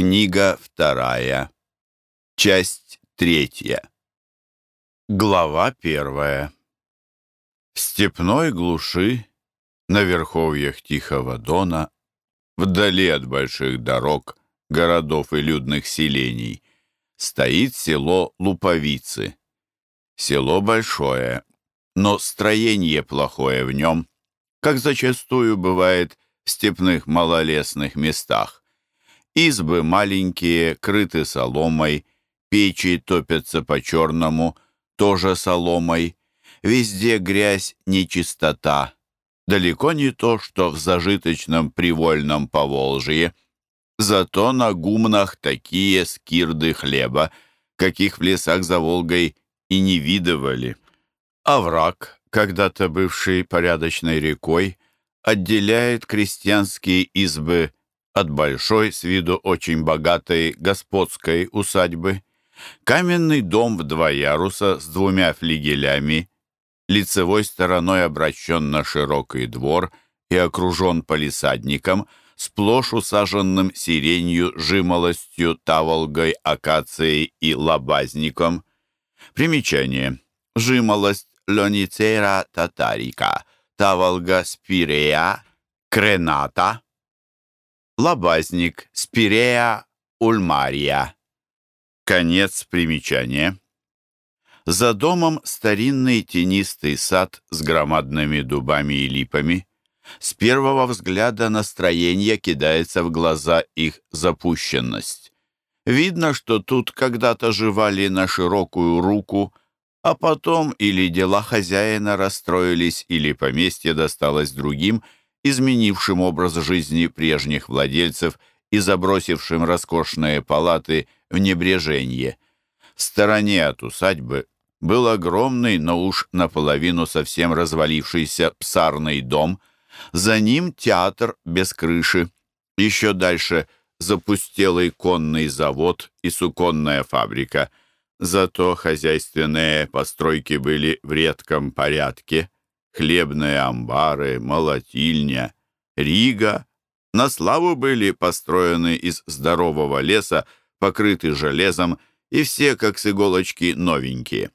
Книга вторая. Часть третья. Глава первая. В степной глуши, на верховьях Тихого Дона, вдали от больших дорог, городов и людных селений, стоит село Луповицы. Село большое, но строение плохое в нем, как зачастую бывает в степных малолесных местах. Избы маленькие, крыты соломой, печи топятся по-черному, тоже соломой. Везде грязь, нечистота. Далеко не то, что в зажиточном привольном Поволжье. Зато на гумнах такие скирды хлеба, каких в лесах за Волгой и не видывали. Овраг, когда-то бывший порядочной рекой, отделяет крестьянские избы от большой, с виду очень богатой господской усадьбы. Каменный дом в два яруса с двумя флигелями, лицевой стороной обращен на широкий двор и окружен палисадником, сплошь усаженным сиренью, жимолостью, таволгой, акацией и лобазником. Примечание. Жимолость Лоницера татарика, таволга спирея, крената, Лобазник, Спирея, Ульмария. Конец примечания. За домом старинный тенистый сад с громадными дубами и липами. С первого взгляда настроение кидается в глаза их запущенность. Видно, что тут когда-то жевали на широкую руку, а потом или дела хозяина расстроились, или поместье досталось другим – изменившим образ жизни прежних владельцев и забросившим роскошные палаты в небрежение. В стороне от усадьбы был огромный, но уж наполовину совсем развалившийся псарный дом, за ним театр без крыши, еще дальше запустелый конный завод и суконная фабрика, зато хозяйственные постройки были в редком порядке – хлебные амбары, молотильня, Рига на славу были построены из здорового леса, покрыты железом, и все, как с иголочки, новенькие.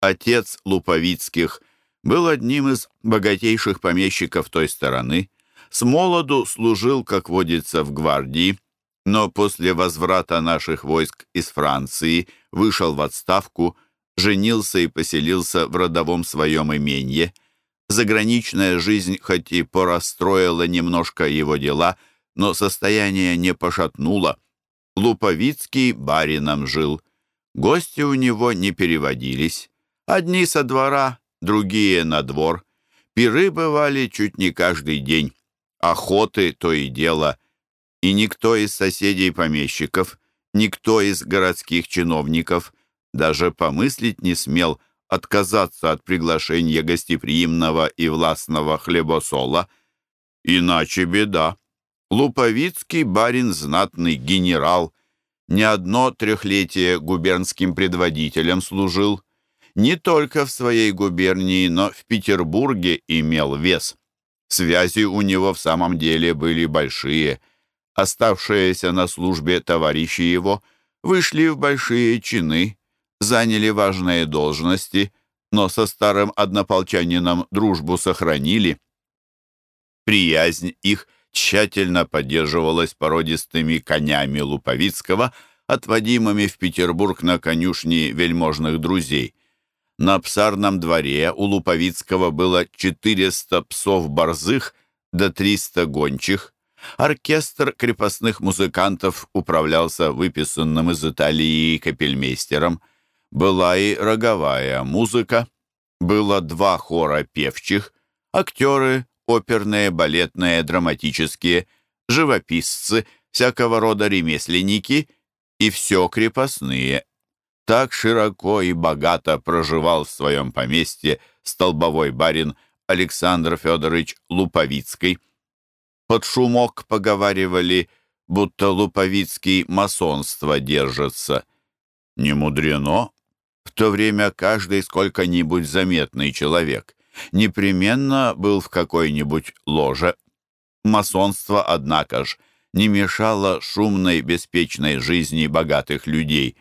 Отец Луповицких был одним из богатейших помещиков той стороны, с молоду служил, как водится, в гвардии, но после возврата наших войск из Франции вышел в отставку, женился и поселился в родовом своем имении – Заграничная жизнь хоть и порастроила немножко его дела, но состояние не пошатнуло. Луповицкий барином жил. Гости у него не переводились. Одни со двора, другие на двор. Пиры бывали чуть не каждый день. Охоты то и дело. И никто из соседей-помещиков, никто из городских чиновников даже помыслить не смел отказаться от приглашения гостеприимного и властного хлебосола. Иначе беда. Луповицкий барин знатный генерал. Не одно трехлетие губернским предводителем служил. Не только в своей губернии, но в Петербурге имел вес. Связи у него в самом деле были большие. Оставшиеся на службе товарищи его вышли в большие чины, заняли важные должности, но со старым однополчанином дружбу сохранили. Приязнь их тщательно поддерживалась породистыми конями Луповицкого, отводимыми в Петербург на конюшни вельможных друзей. На псарном дворе у Луповицкого было 400 псов-борзых до 300 гончих. Оркестр крепостных музыкантов управлялся выписанным из Италии капельмейстером – была и роговая музыка, было два хора певчих, актеры, оперные, балетные, драматические, живописцы, всякого рода ремесленники и все крепостные. Так широко и богато проживал в своем поместье столбовой барин Александр Федорович Луповицкий. Под шумок поговаривали, будто Луповицкий масонство держится. Не мудрено, в то время каждый сколько-нибудь заметный человек непременно был в какой-нибудь ложе. Масонство, однако ж, не мешало шумной, беспечной жизни богатых людей.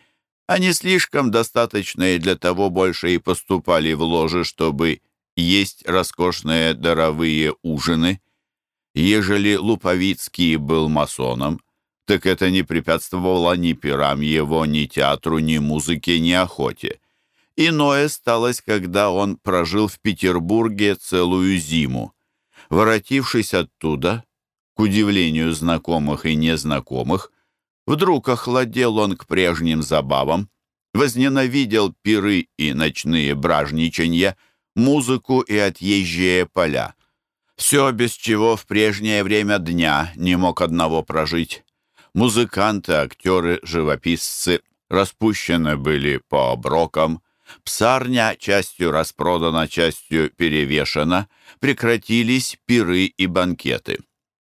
Они слишком достаточные для того больше и поступали в ложе, чтобы есть роскошные даровые ужины. Ежели Луповицкий был масоном, так это не препятствовало ни пирам его, ни театру, ни музыке, ни охоте. Иное сталось, когда он прожил в Петербурге целую зиму. Воротившись оттуда, к удивлению знакомых и незнакомых, вдруг охладел он к прежним забавам, возненавидел пиры и ночные бражничанья, музыку и отъезжие поля. Все, без чего в прежнее время дня не мог одного прожить. Музыканты, актеры, живописцы распущены были по оброкам, псарня частью распродана, частью перевешена, прекратились пиры и банкеты.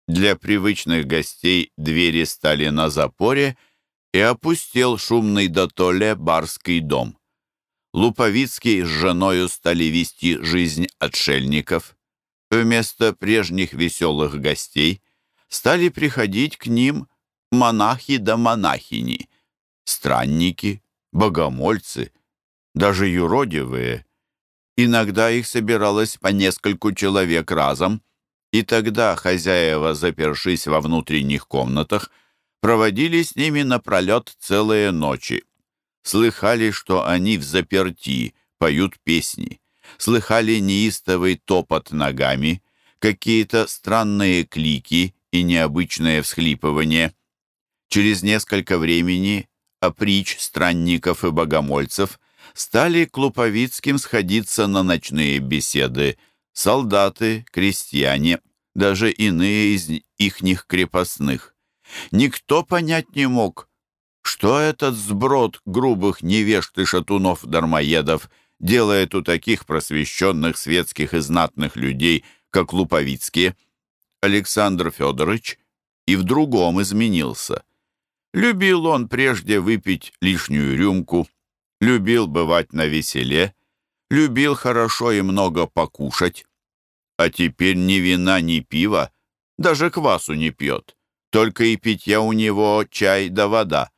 Для привычных гостей двери стали на запоре, и опустел шумный дотоле барский дом. Луповицкий с женою стали вести жизнь отшельников. Вместо прежних веселых гостей стали приходить к ним монахи да монахини, странники, богомольцы, даже юродивые. Иногда их собиралось по нескольку человек разом, и тогда хозяева, запершись во внутренних комнатах, проводили с ними напролет целые ночи. Слыхали, что они в заперти поют песни, слыхали неистовый топот ногами, какие-то странные клики и необычное всхлипывание. Через несколько времени оприч странников и богомольцев стали к Луповицким сходиться на ночные беседы солдаты, крестьяне, даже иные из ихних крепостных. Никто понять не мог, что этот сброд грубых невежд и шатунов-дармоедов делает у таких просвещенных светских и знатных людей, как Луповицкие. Александр Федорович и в другом изменился. Любил он прежде выпить лишнюю рюмку, любил бывать на веселе, любил хорошо и много покушать. А теперь ни вина, ни пива, даже квасу не пьет. Только и питья у него чай да вода.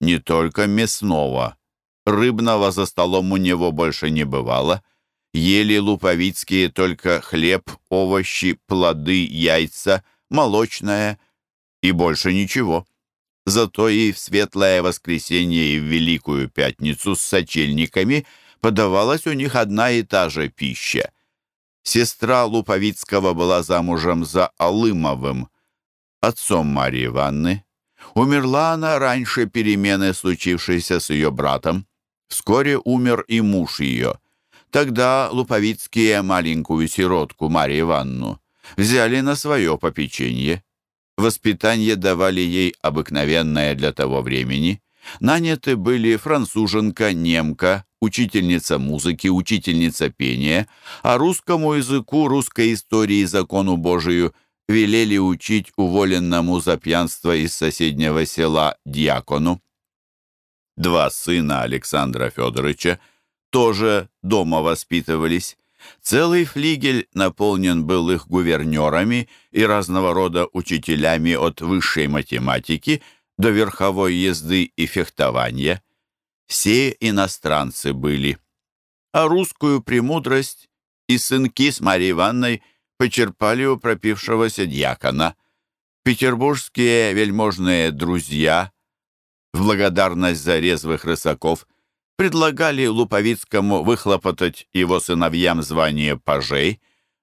Не только мясного. Рыбного за столом у него больше не бывало. Ели луповицкие только хлеб, овощи, плоды, яйца, молочное и больше ничего. Зато и в Светлое Воскресенье и в Великую Пятницу с сочельниками подавалась у них одна и та же пища. Сестра Луповицкого была замужем за Алымовым, отцом Марии Ивановны. Умерла она раньше перемены, случившейся с ее братом. Вскоре умер и муж ее. Тогда Луповицкие маленькую сиротку Марию Ивановну взяли на свое попечение. Воспитание давали ей обыкновенное для того времени. Наняты были француженка, немка, учительница музыки, учительница пения, а русскому языку, русской истории и закону Божию велели учить уволенному за пьянство из соседнего села дьякону. Два сына Александра Федоровича тоже дома воспитывались. Целый флигель наполнен был их гувернерами и разного рода учителями от высшей математики до верховой езды и фехтования. Все иностранцы были. А русскую премудрость и сынки с Марьей Ивановной почерпали у пропившегося дьякона. Петербургские вельможные друзья в благодарность за резвых рысаков предлагали Луповицкому выхлопотать его сыновьям звание пажей,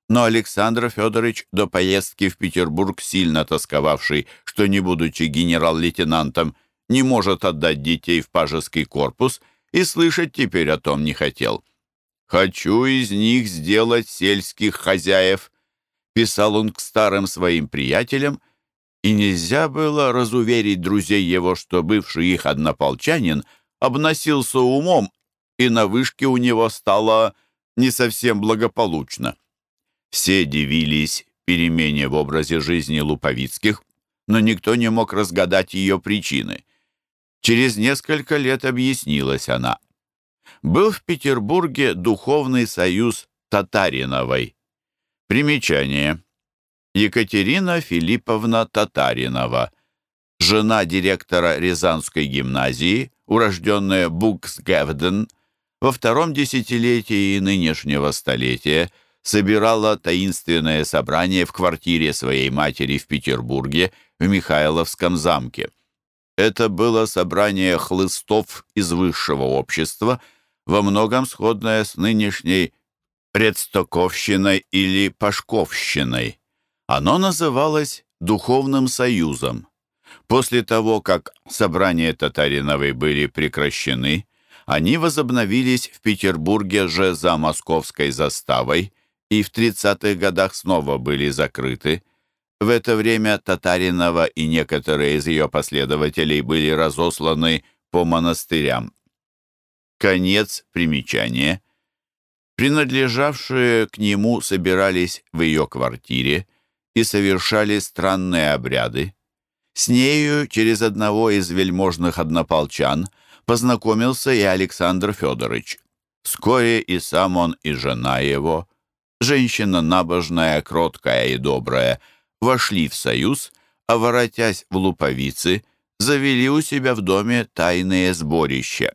но Александр Федорович до поездки в Петербург, сильно тосковавший, что, не будучи генерал-лейтенантом, не может отдать детей в пажеский корпус, и слышать теперь о том не хотел. «Хочу из них сделать сельских хозяев», — писал он к старым своим приятелям, и нельзя было разуверить друзей его, что бывший их однополчанин — обносился умом, и на вышке у него стало не совсем благополучно. Все дивились перемене в образе жизни Луповицких, но никто не мог разгадать ее причины. Через несколько лет объяснилась она. Был в Петербурге духовный союз Татариновой. Примечание. Екатерина Филипповна Татаринова, жена директора Рязанской гимназии, урожденная Буксгевден, во втором десятилетии нынешнего столетия собирала таинственное собрание в квартире своей матери в Петербурге в Михайловском замке. Это было собрание хлыстов из высшего общества, во многом сходное с нынешней предстоковщиной или пашковщиной. Оно называлось «Духовным союзом». После того, как собрания Татариновой были прекращены, они возобновились в Петербурге же за московской заставой и в 30-х годах снова были закрыты. В это время Татаринова и некоторые из ее последователей были разосланы по монастырям. Конец примечания. Принадлежавшие к нему собирались в ее квартире и совершали странные обряды. С нею через одного из вельможных однополчан познакомился и Александр Федорович. Вскоре и сам он, и жена его, женщина набожная, кроткая и добрая, вошли в союз, а, воротясь в Луповицы, завели у себя в доме тайные сборища.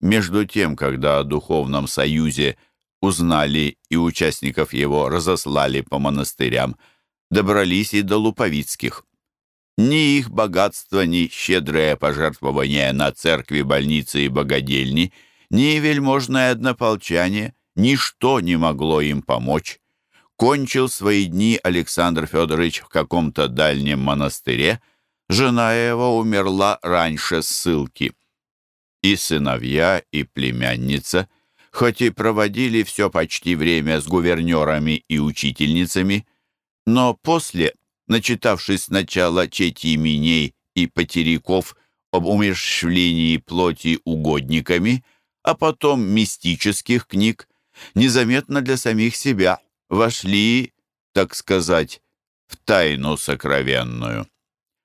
Между тем, когда о духовном союзе узнали и участников его разослали по монастырям, добрались и до Луповицких. Ни их богатство, ни щедрое пожертвование на церкви, больницы и богадельни, ни вельможное однополчание, ничто не могло им помочь. Кончил свои дни Александр Федорович в каком-то дальнем монастыре, жена его умерла раньше ссылки. И сыновья, и племянница, хоть и проводили все почти время с гувернерами и учительницами, но после начитавшись сначала чети миней и потеряков об умерщвлении плоти угодниками, а потом мистических книг, незаметно для самих себя вошли, так сказать, в тайну сокровенную.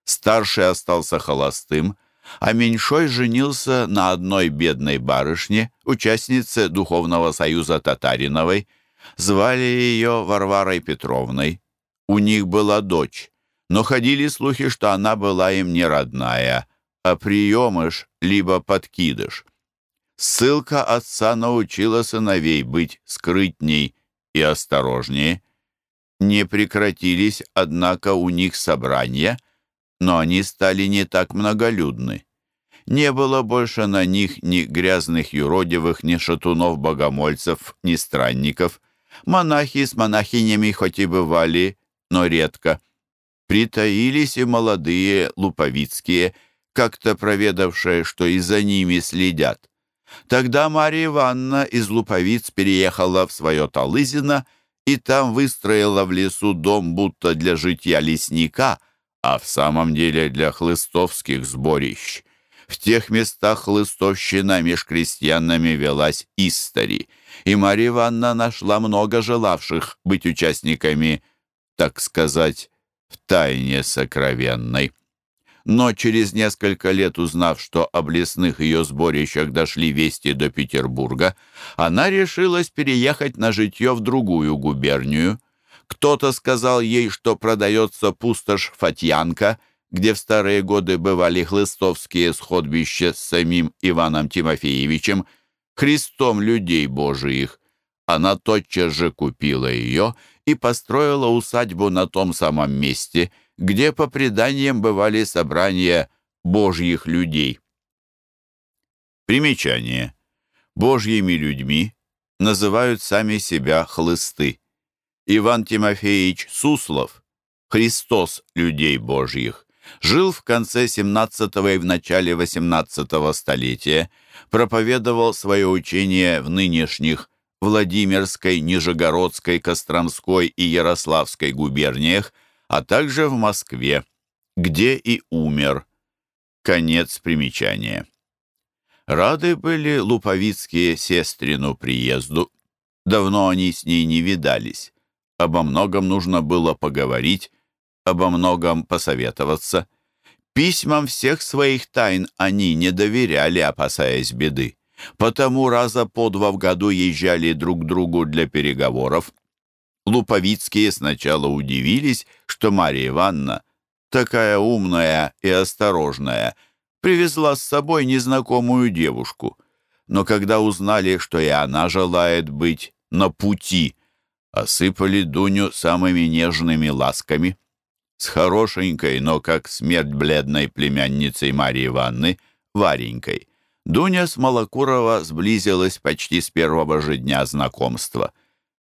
Старший остался холостым, а меньшой женился на одной бедной барышне, участнице Духовного союза Татариновой. Звали ее Варварой Петровной. У них была дочь, но ходили слухи, что она была им не родная, а приемыш либо подкидыш. Ссылка отца научила сыновей быть скрытней и осторожнее. Не прекратились, однако, у них собрания, но они стали не так многолюдны. Не было больше на них ни грязных юродивых, ни шатунов-богомольцев, ни странников. Монахи с монахинями хоть и бывали, но редко. Притаились и молодые луповицкие, как-то проведавшие, что и за ними следят. Тогда Марья Ивановна из Луповиц переехала в свое Талызино и там выстроила в лесу дом будто для житья лесника, а в самом деле для хлыстовских сборищ. В тех местах хлыстовщина меж крестьянами велась истори, и Марья Ивановна нашла много желавших быть участниками так сказать, в тайне сокровенной. Но через несколько лет, узнав, что об лесных ее сборищах дошли вести до Петербурга, она решилась переехать на житье в другую губернию. Кто-то сказал ей, что продается пустошь Фатьянка, где в старые годы бывали хлыстовские сходбища с самим Иваном Тимофеевичем, Христом людей Божиих. Она тотчас же купила ее и построила усадьбу на том самом месте, где, по преданиям, бывали собрания божьих людей. Примечание. Божьими людьми называют сами себя хлысты. Иван Тимофеевич Суслов, Христос людей божьих, жил в конце 17 и в начале 18 столетия, проповедовал свое учение в нынешних Владимирской, Нижегородской, Костромской и Ярославской губерниях, а также в Москве, где и умер. Конец примечания. Рады были луповицкие сестрину приезду. Давно они с ней не видались. Обо многом нужно было поговорить, обо многом посоветоваться. Письмам всех своих тайн они не доверяли, опасаясь беды. Потому раза по два в году езжали друг к другу для переговоров. Луповицкие сначала удивились, что Марья Ивановна, такая умная и осторожная, привезла с собой незнакомую девушку. Но когда узнали, что и она желает быть на пути, осыпали Дуню самыми нежными ласками. С хорошенькой, но как смерть бледной племянницей Марьи Ивановны, Варенькой, Дуня с Малокурова сблизилась почти с первого же дня знакомства.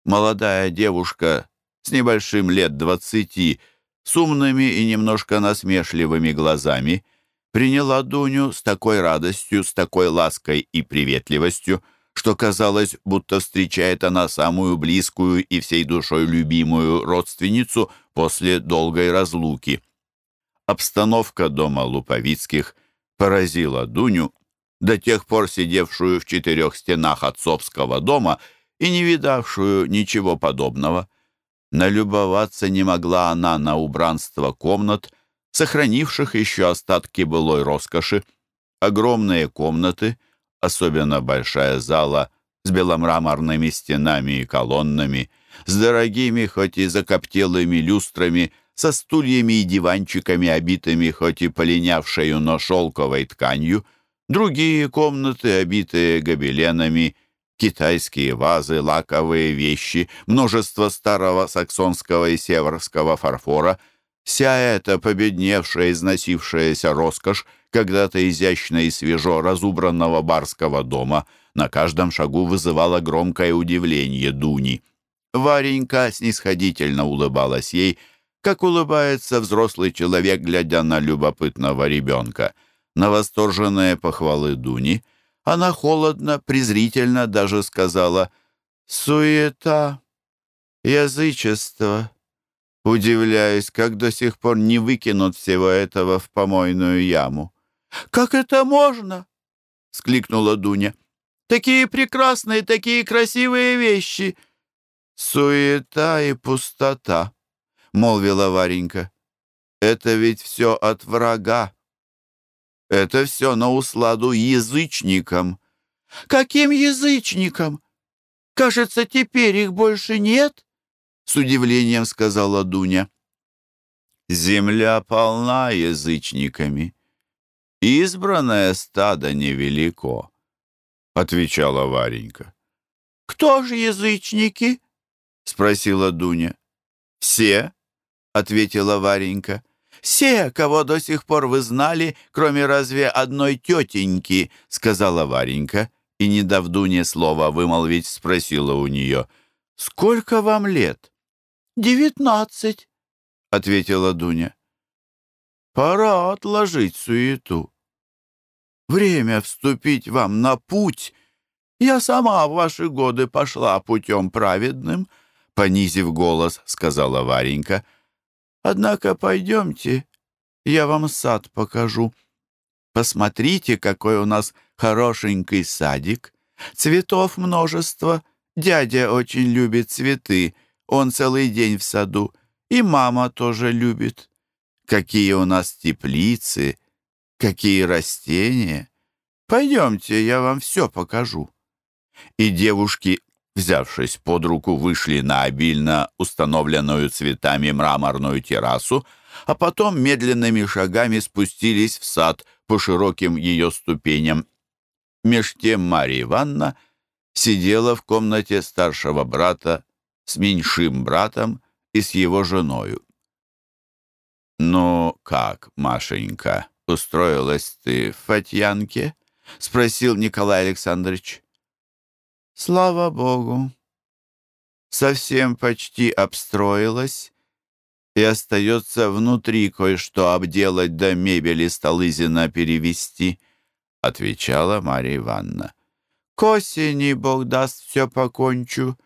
Молодая девушка с небольшим лет двадцати, с умными и немножко насмешливыми глазами, приняла Дуню с такой радостью, с такой лаской и приветливостью, что казалось, будто встречает она самую близкую и всей душой любимую родственницу после долгой разлуки. Обстановка дома Луповицких поразила Дуню, до тех пор сидевшую в четырех стенах отцовского дома и не видавшую ничего подобного. Налюбоваться не могла она на убранство комнат, сохранивших еще остатки былой роскоши. Огромные комнаты, особенно большая зала с беломраморными стенами и колоннами, с дорогими, хоть и закоптелыми люстрами, со стульями и диванчиками, обитыми хоть и полинявшею, но шелковой тканью — Другие комнаты, обитые гобеленами, китайские вазы, лаковые вещи, множество старого саксонского и северского фарфора. Вся эта победневшая, износившаяся роскошь когда-то изящно и свежо разубранного барского дома на каждом шагу вызывала громкое удивление Дуни. Варенька снисходительно улыбалась ей, как улыбается взрослый человек, глядя на любопытного ребенка — на восторженные похвалы Дуни, она холодно, презрительно даже сказала «Суета, язычество». Удивляюсь, как до сих пор не выкинут всего этого в помойную яму. «Как это можно?» — скликнула Дуня. «Такие прекрасные, такие красивые вещи!» «Суета и пустота», — молвила Варенька. «Это ведь все от врага. Это все на усладу язычникам. Каким язычникам? Кажется, теперь их больше нет, с удивлением сказала Дуня. Земля полна язычниками. Избранное стадо невелико, отвечала Варенька. Кто же язычники? спросила Дуня. Все, ответила Варенька. «Все, кого до сих пор вы знали, кроме разве одной тетеньки», — сказала Варенька, и, не дав Дуне слова вымолвить, спросила у нее, «Сколько вам лет?» «Девятнадцать», — ответила Дуня. «Пора отложить суету. Время вступить вам на путь. Я сама в ваши годы пошла путем праведным», — понизив голос, сказала Варенька, — Однако пойдемте, я вам сад покажу. Посмотрите, какой у нас хорошенький садик. Цветов множество. Дядя очень любит цветы. Он целый день в саду. И мама тоже любит. Какие у нас теплицы, какие растения. Пойдемте, я вам все покажу. И девушки взявшись под руку, вышли на обильно установленную цветами мраморную террасу, а потом медленными шагами спустились в сад по широким ее ступеням. Меж тем Марья Ивановна сидела в комнате старшего брата с меньшим братом и с его женою. «Ну как, Машенька, устроилась ты в Фатьянке?» — спросил Николай Александрович. Слава Богу. Совсем почти обстроилась, и остается внутри кое-что обделать да мебели Столызина перевести, отвечала Марья Ивановна. К осени, Бог даст, все покончу,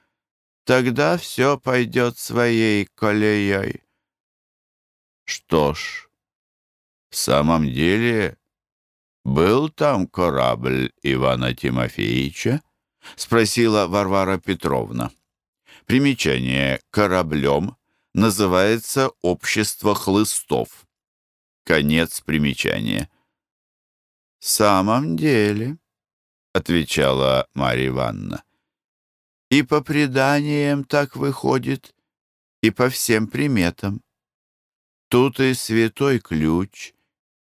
тогда все пойдет своей колеей. Что ж, в самом деле был там корабль Ивана Тимофеевича? — спросила Варвара Петровна. Примечание «кораблем» называется «общество хлыстов». Конец примечания. «В самом деле», — отвечала Марья Ивановна, «и по преданиям так выходит, и по всем приметам. Тут и святой ключ,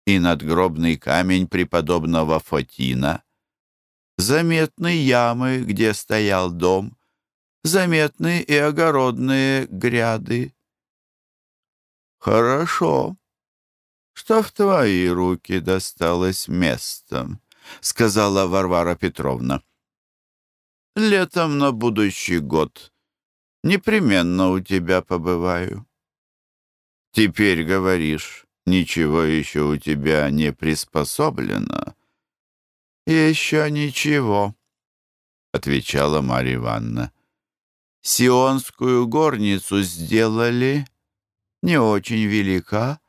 и надгробный камень преподобного Фотина. Заметны ямы, где стоял дом, заметны и огородные гряды. Хорошо, что в твои руки досталось местом, сказала Варвара Петровна. Летом на будущий год непременно у тебя побываю. Теперь говоришь, ничего еще у тебя не приспособлено. Еще ничего, отвечала Марья Ивановна. Сионскую горницу сделали, не очень велика,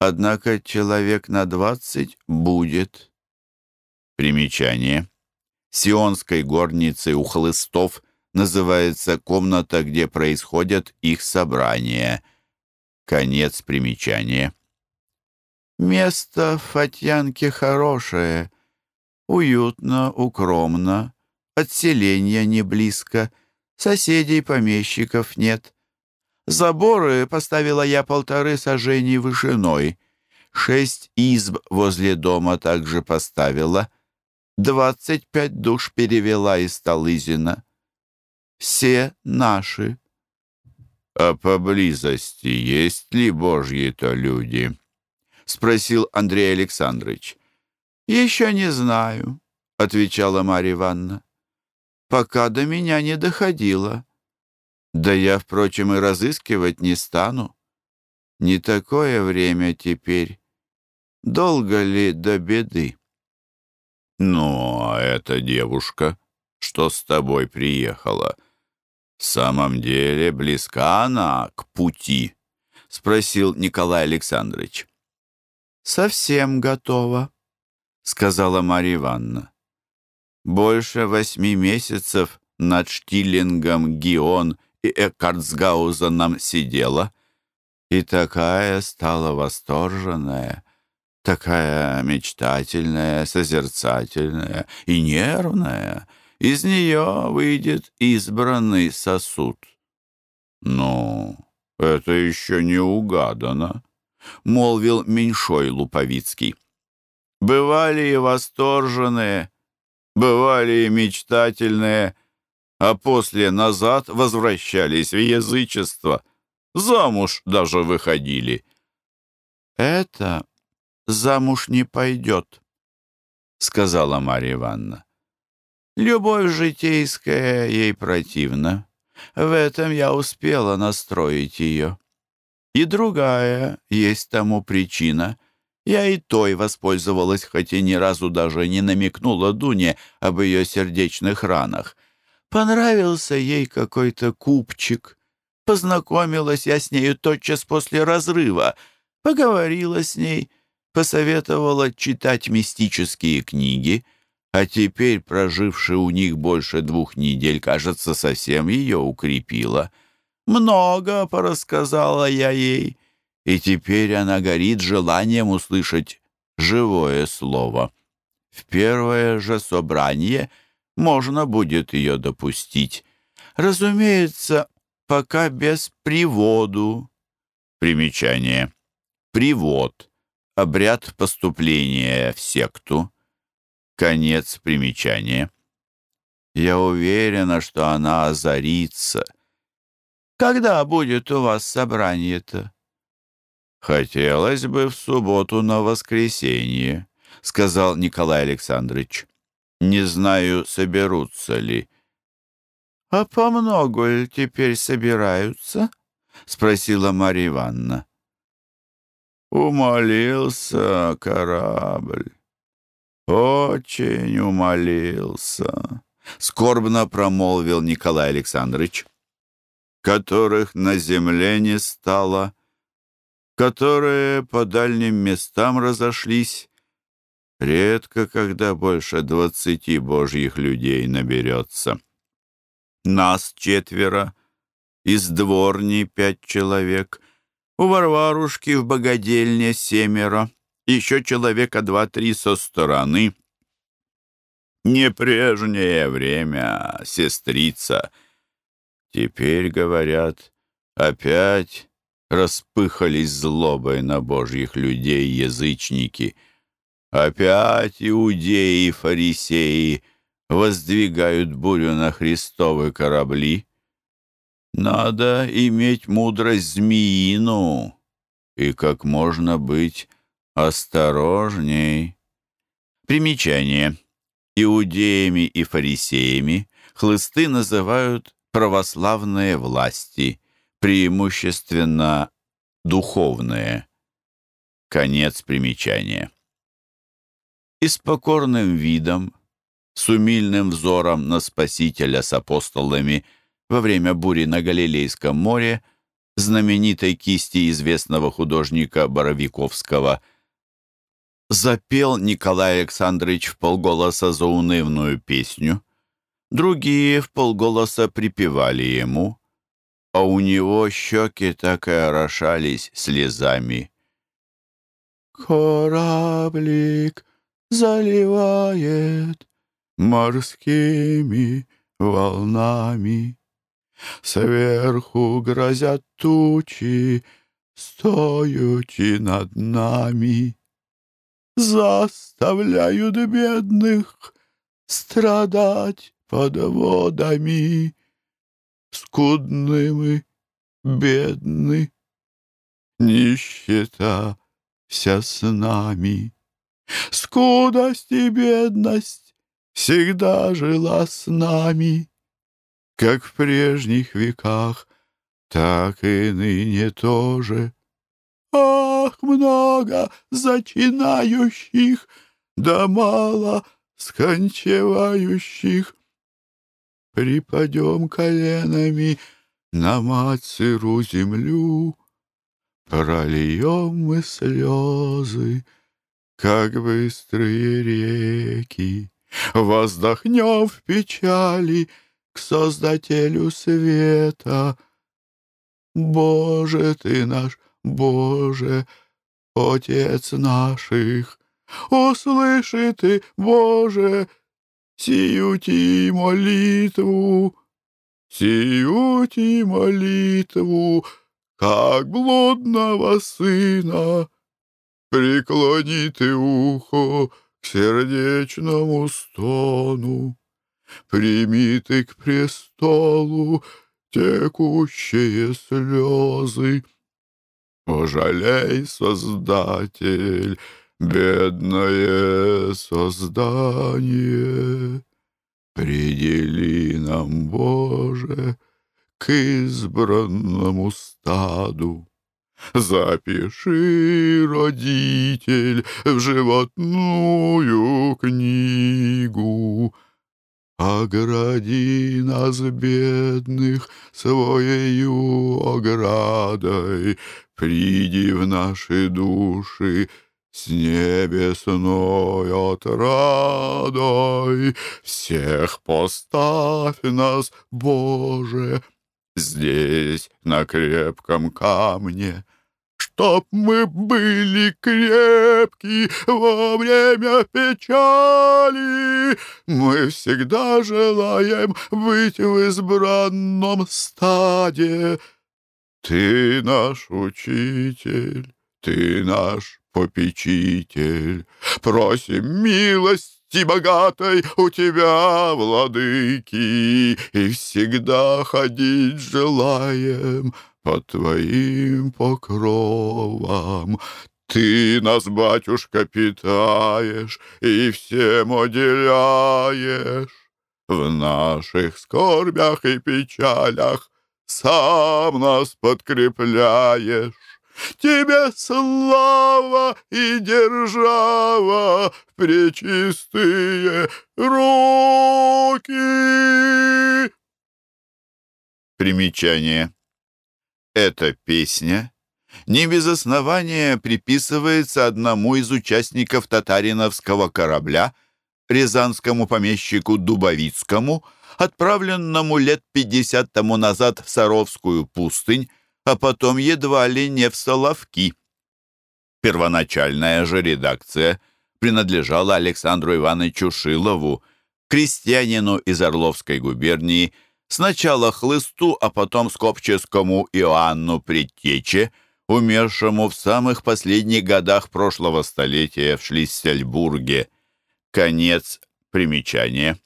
однако человек на двадцать будет. Примечание. Сионской горницей у хлыстов называется комната, где происходят их собрания. Конец примечания. Место в Фатьянке хорошее, уютно, укромно, отселения не близко, соседей помещиков нет. Заборы поставила я полторы сажений вышиной, шесть изб возле дома также поставила — Двадцать пять душ перевела из Талызина. Все наши. А поблизости есть ли божьи-то люди? Спросил Андрей Александрович. Еще не знаю, отвечала Марья Ивановна. Пока до меня не доходило. Да я, впрочем, и разыскивать не стану. Не такое время теперь. Долго ли до беды? «Ну, а эта девушка, что с тобой приехала, в самом деле близка она к пути?» — спросил Николай Александрович. «Совсем готова», — сказала Марья Ивановна. «Больше восьми месяцев над Штиллингом, Гион и Эккартсгаузеном сидела, и такая стала восторженная» такая мечтательная, созерцательная и нервная. Из нее выйдет избранный сосуд. «Ну, это еще не угадано», — молвил Меньшой Луповицкий. «Бывали и восторженные, бывали и мечтательные, а после назад возвращались в язычество, замуж даже выходили». «Это замуж не пойдет», — сказала Марья Ивановна. «Любовь житейская ей противна. В этом я успела настроить ее. И другая есть тому причина. Я и той воспользовалась, хотя ни разу даже не намекнула Дуне об ее сердечных ранах. Понравился ей какой-то купчик. Познакомилась я с нею тотчас после разрыва, поговорила с ней — посоветовала читать мистические книги, а теперь, проживши у них больше двух недель, кажется, совсем ее укрепила. Много порассказала я ей, и теперь она горит желанием услышать живое слово. В первое же собрание можно будет ее допустить. Разумеется, пока без приводу. Примечание. Привод Обряд поступления в секту. Конец примечания. Я уверена, что она озарится. Когда будет у вас собрание-то? Хотелось бы в субботу на воскресенье, сказал Николай Александрович. Не знаю, соберутся ли. А по много ли теперь собираются? спросила Марья Ивановна. Умолился корабль. Очень умолился, скорбно промолвил Николай Александрович, которых на земле не стало, которые по дальним местам разошлись. Редко, когда больше двадцати божьих людей наберется. Нас четверо, из дворни пять человек — у Варварушки в богадельне семеро, еще человека два-три со стороны. Не прежнее время, сестрица. Теперь, говорят, Опять распыхались злобой на божьих людей язычники. Опять иудеи и фарисеи воздвигают бурю на христовы корабли. Надо иметь мудрость змеину и как можно быть осторожней. Примечание. Иудеями и фарисеями хлысты называют православные власти, преимущественно духовные. Конец примечания. И с покорным видом, с умильным взором на Спасителя с апостолами во время бури на Галилейском море, знаменитой кисти известного художника Боровиковского, запел Николай Александрович в полголоса заунывную песню. Другие в полголоса припевали ему, а у него щеки так и орошались слезами. «Кораблик заливает морскими волнами, Сверху грозят тучи, стоючи над нами, Заставляют бедных страдать под водами. Скудны мы, бедны, нищета вся с нами. Скудость и бедность всегда жила с нами, Как в прежних веках, так и ныне тоже. Ах, много зачинающих, да мало скончевающих. Припадем коленами на мать сыру землю, Прольем мы слезы, как быстрые реки, Воздохнем в печали к Создателю света. Боже ты наш, Боже, Отец наших, Услыши ты, Боже, сию ти молитву, сию ти молитву, как блудного сына. Преклони ты ухо к сердечному стону, прими ты к престолу текущие слезы. Пожалей, Создатель, бедное создание. Предели нам, Боже, к избранному стаду. Запиши, родитель, в животную книгу. Огради нас, бедных, своею оградой, Приди в наши души, с небесной отрадой Всех поставь нас, Боже, Здесь, на крепком камне, Чтоб мы были крепки во время печали. Мы всегда желаем быть в избранном стаде. Ты наш учитель, ты наш попечитель. Просим милости богатой у тебя, владыки, и всегда ходить желаем по твоим покровам. Ты нас, батюшка, питаешь и всем уделяешь. В наших скорбях и печалях сам нас подкрепляешь. Тебе слава и держава в пречистые руки. Примечание. Эта песня не без основания приписывается одному из участников татариновского корабля, рязанскому помещику Дубовицкому, отправленному лет пятьдесят тому назад в Саровскую пустынь, а потом едва ли не в Соловки. Первоначальная же редакция принадлежала Александру Ивановичу Шилову, крестьянину из Орловской губернии, Сначала хлысту, а потом скопческому Иоанну Предтече, умершему в самых последних годах прошлого столетия в Шлиссельбурге. Конец примечания.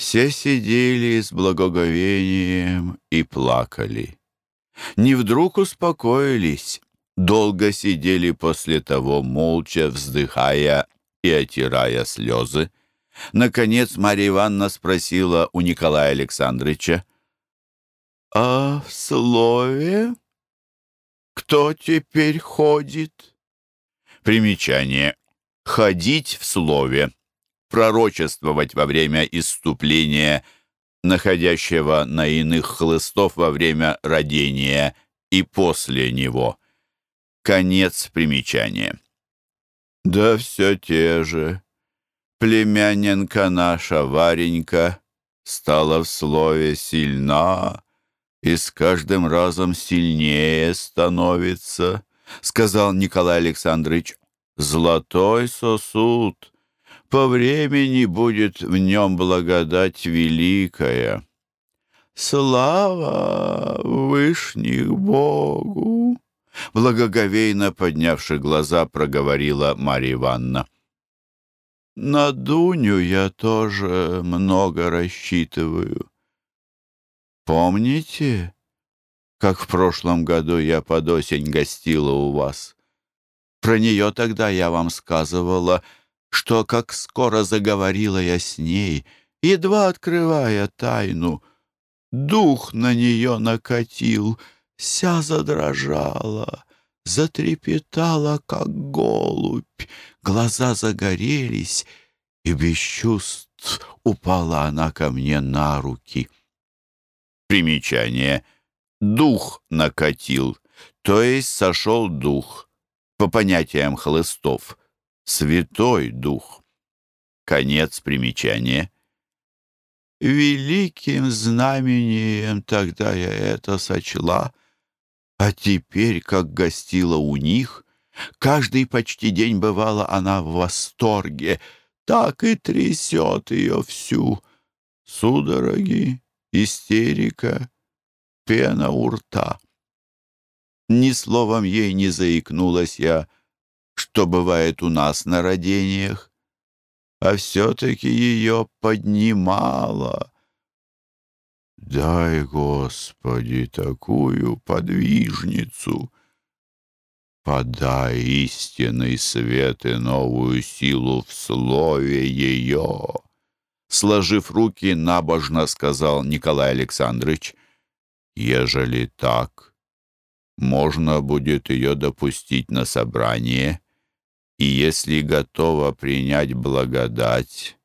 Все сидели с благоговением и плакали. Не вдруг успокоились, долго сидели после того, молча вздыхая и отирая слезы. Наконец Марья Ивановна спросила у Николая Александровича, «А в слове кто теперь ходит?» Примечание. «Ходить в слове» пророчествовать во время исступления, находящего на иных хлыстов во время родения и после него. Конец примечания. Да все те же. Племянненка наша Варенька стала в слове сильна и с каждым разом сильнее становится, сказал Николай Александрович. Золотой сосуд по времени будет в нем благодать великая. Слава Вышних Богу! Благоговейно поднявши глаза, проговорила Марья Ивановна. На Дуню я тоже много рассчитываю. Помните, как в прошлом году я под осень гостила у вас? Про нее тогда я вам сказывала — что, как скоро заговорила я с ней, едва открывая тайну, дух на нее накатил, вся задрожала, затрепетала, как голубь, глаза загорелись, и без чувств упала она ко мне на руки. Примечание. Дух накатил, то есть сошел дух, по понятиям хлыстов. Святой Дух. Конец примечания. Великим знамением тогда я это сочла, а теперь, как гостила у них, каждый почти день бывала она в восторге, так и трясет ее всю. Судороги, истерика, пена у рта. Ни словом ей не заикнулась я, — что бывает у нас на родениях, а все-таки ее поднимало. Дай, Господи, такую подвижницу! Подай истинный свет и новую силу в слове ее!» Сложив руки, набожно сказал Николай Александрович, «Ежели так, можно будет ее допустить на собрание» И если готова принять благодать,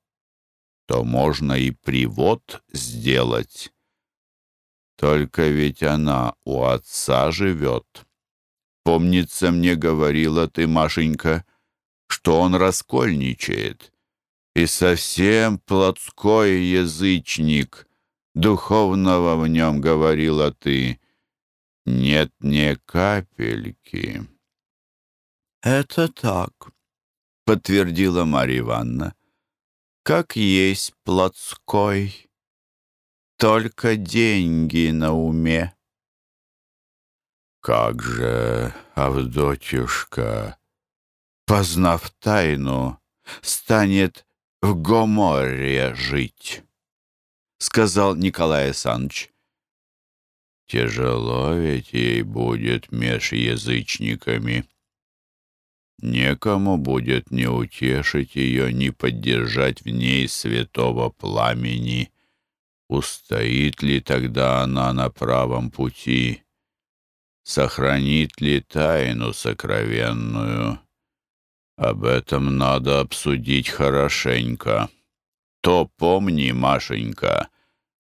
то можно и привод сделать. Только ведь она у отца живет. Помнится, мне говорила ты, Машенька, что он раскольничает. И совсем плотской язычник, духовного в нем говорила ты. Нет ни капельки. «Это так», — подтвердила Марья Ивановна. «Как есть плотской, только деньги на уме». «Как же, Авдотьюшка, познав тайну, станет в Гоморре жить», — сказал Николай Санч. «Тяжело ведь ей будет меж язычниками». Некому будет ни утешить ее, ни поддержать в ней святого пламени. Устоит ли тогда она на правом пути? Сохранит ли тайну сокровенную? Об этом надо обсудить хорошенько. То помни, Машенька,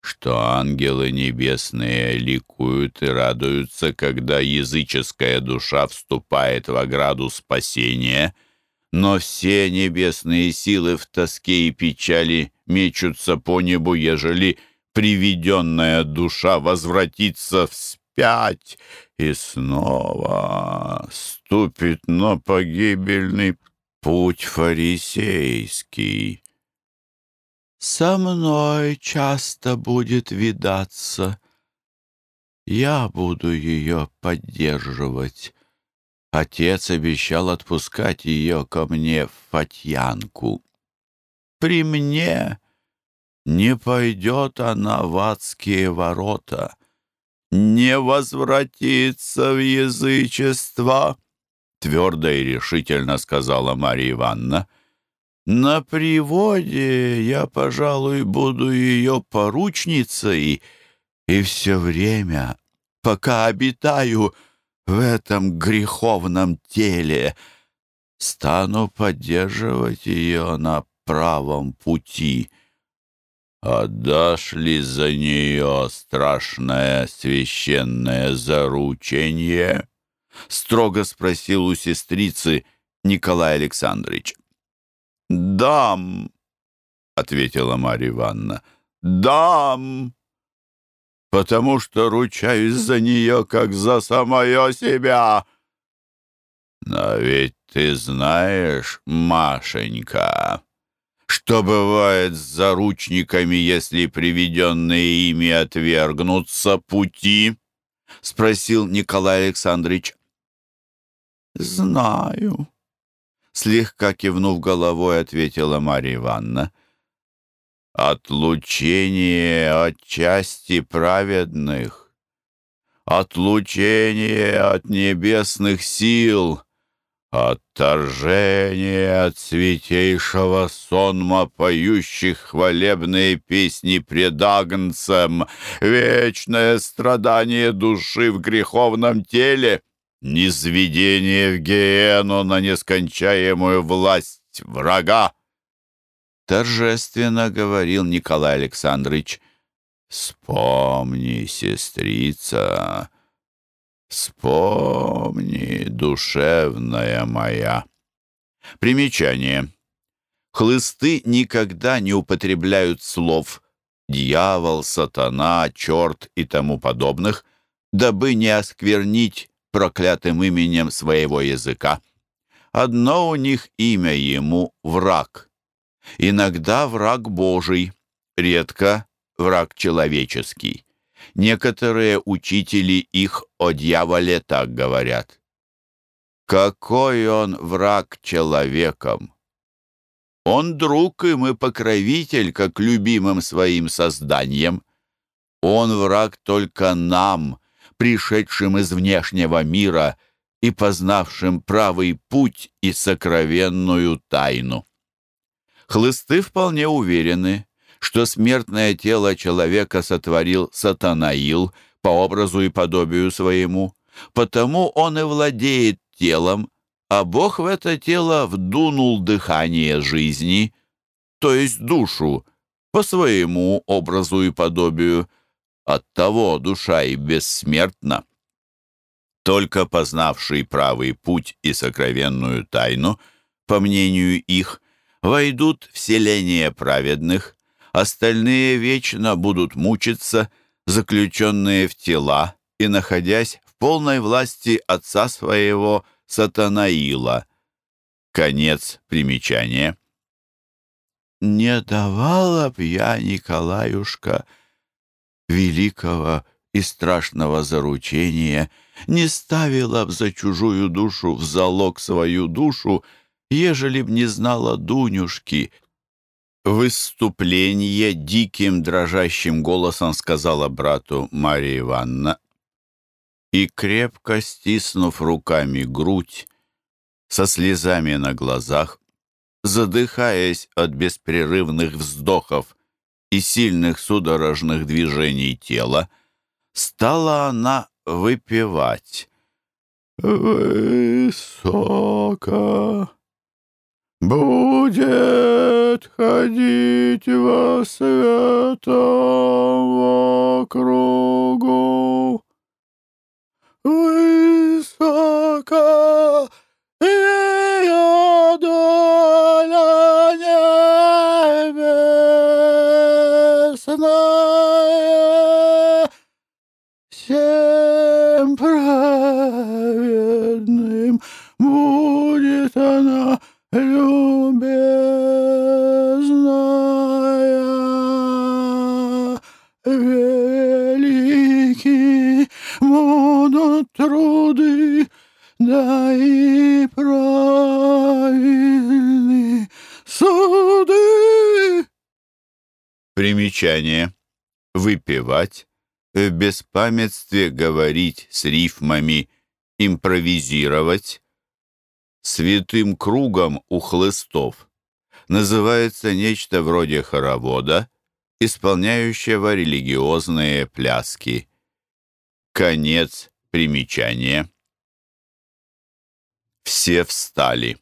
что ангелы небесные ликуют и радуются, когда языческая душа вступает в ограду спасения, но все небесные силы в тоске и печали мечутся по небу, ежели приведенная душа возвратится вспять и снова ступит на погибельный путь фарисейский. Со мной часто будет видаться. Я буду ее поддерживать. Отец обещал отпускать ее ко мне в Фатьянку. При мне не пойдет она в адские ворота, не возвратится в язычество, — твердо и решительно сказала Марья Ивановна. На приводе я, пожалуй, буду ее поручницей, и все время, пока обитаю в этом греховном теле, стану поддерживать ее на правом пути. «Отдашь ли за нее страшное священное заручение?» — строго спросил у сестрицы Николай Александрович. «Дам», — ответила Марья Ивановна, — «дам, потому что ручаюсь за нее, как за самое себя». «Но ведь ты знаешь, Машенька, что бывает с заручниками, если приведенные ими отвергнутся пути?» — спросил Николай Александрович. «Знаю», слегка кивнув головой, ответила Марья Ивановна. «Отлучение от части праведных, отлучение от небесных сил, отторжение от святейшего сонма поющих хвалебные песни пред Агнцем, вечное страдание души в греховном теле» низведение в гиену на нескончаемую власть врага. Торжественно говорил Николай Александрович. «Вспомни, сестрица, вспомни, душевная моя». Примечание. Хлысты никогда не употребляют слов «дьявол», «сатана», «черт» и тому подобных, дабы не осквернить проклятым именем своего языка. Одно у них имя ему — враг. Иногда враг Божий, редко враг человеческий. Некоторые учители их о дьяволе так говорят. Какой он враг человеком! Он друг им и покровитель, как любимым своим созданием. Он враг только нам, пришедшим из внешнего мира и познавшим правый путь и сокровенную тайну. Хлысты вполне уверены, что смертное тело человека сотворил Сатанаил по образу и подобию своему, потому он и владеет телом, а Бог в это тело вдунул дыхание жизни, то есть душу, по своему образу и подобию, Оттого душа и бессмертна. Только познавший правый путь и сокровенную тайну, по мнению их, войдут в селение праведных, остальные вечно будут мучиться, заключенные в тела и находясь в полной власти отца своего Сатанаила. Конец примечания. «Не давала б я, Николаюшка, — великого и страшного заручения, не ставила б за чужую душу в залог свою душу, ежели б не знала Дунюшки. Выступление диким дрожащим голосом сказала брату Мария Ивановна. И, крепко стиснув руками грудь, со слезами на глазах, задыхаясь от беспрерывных вздохов и сильных судорожных движений тела, стала она выпивать. «Высоко будет ходить во светом вокругу. Высоко Примечание. Выпивать, в беспамятстве говорить с рифмами, импровизировать. Святым кругом у хлыстов называется нечто вроде хоровода, исполняющего религиозные пляски. Конец примечания. Все встали.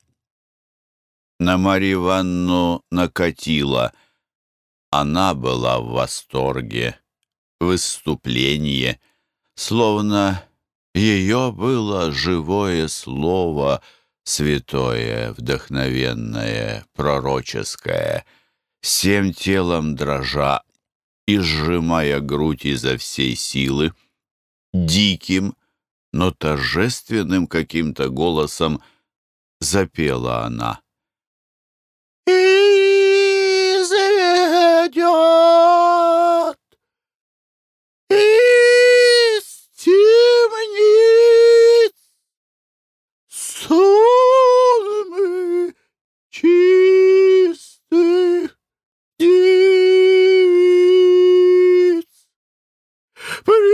На Марью Ивановну накатило. Она была в восторге, выступление, словно ее было живое слово, святое, вдохновенное, пророческое, всем телом дрожа и сжимая грудь изо всей силы, диким, но торжественным каким-то голосом запела она. «И заведет, и стемнит сонмы чистых девиц. Привлечет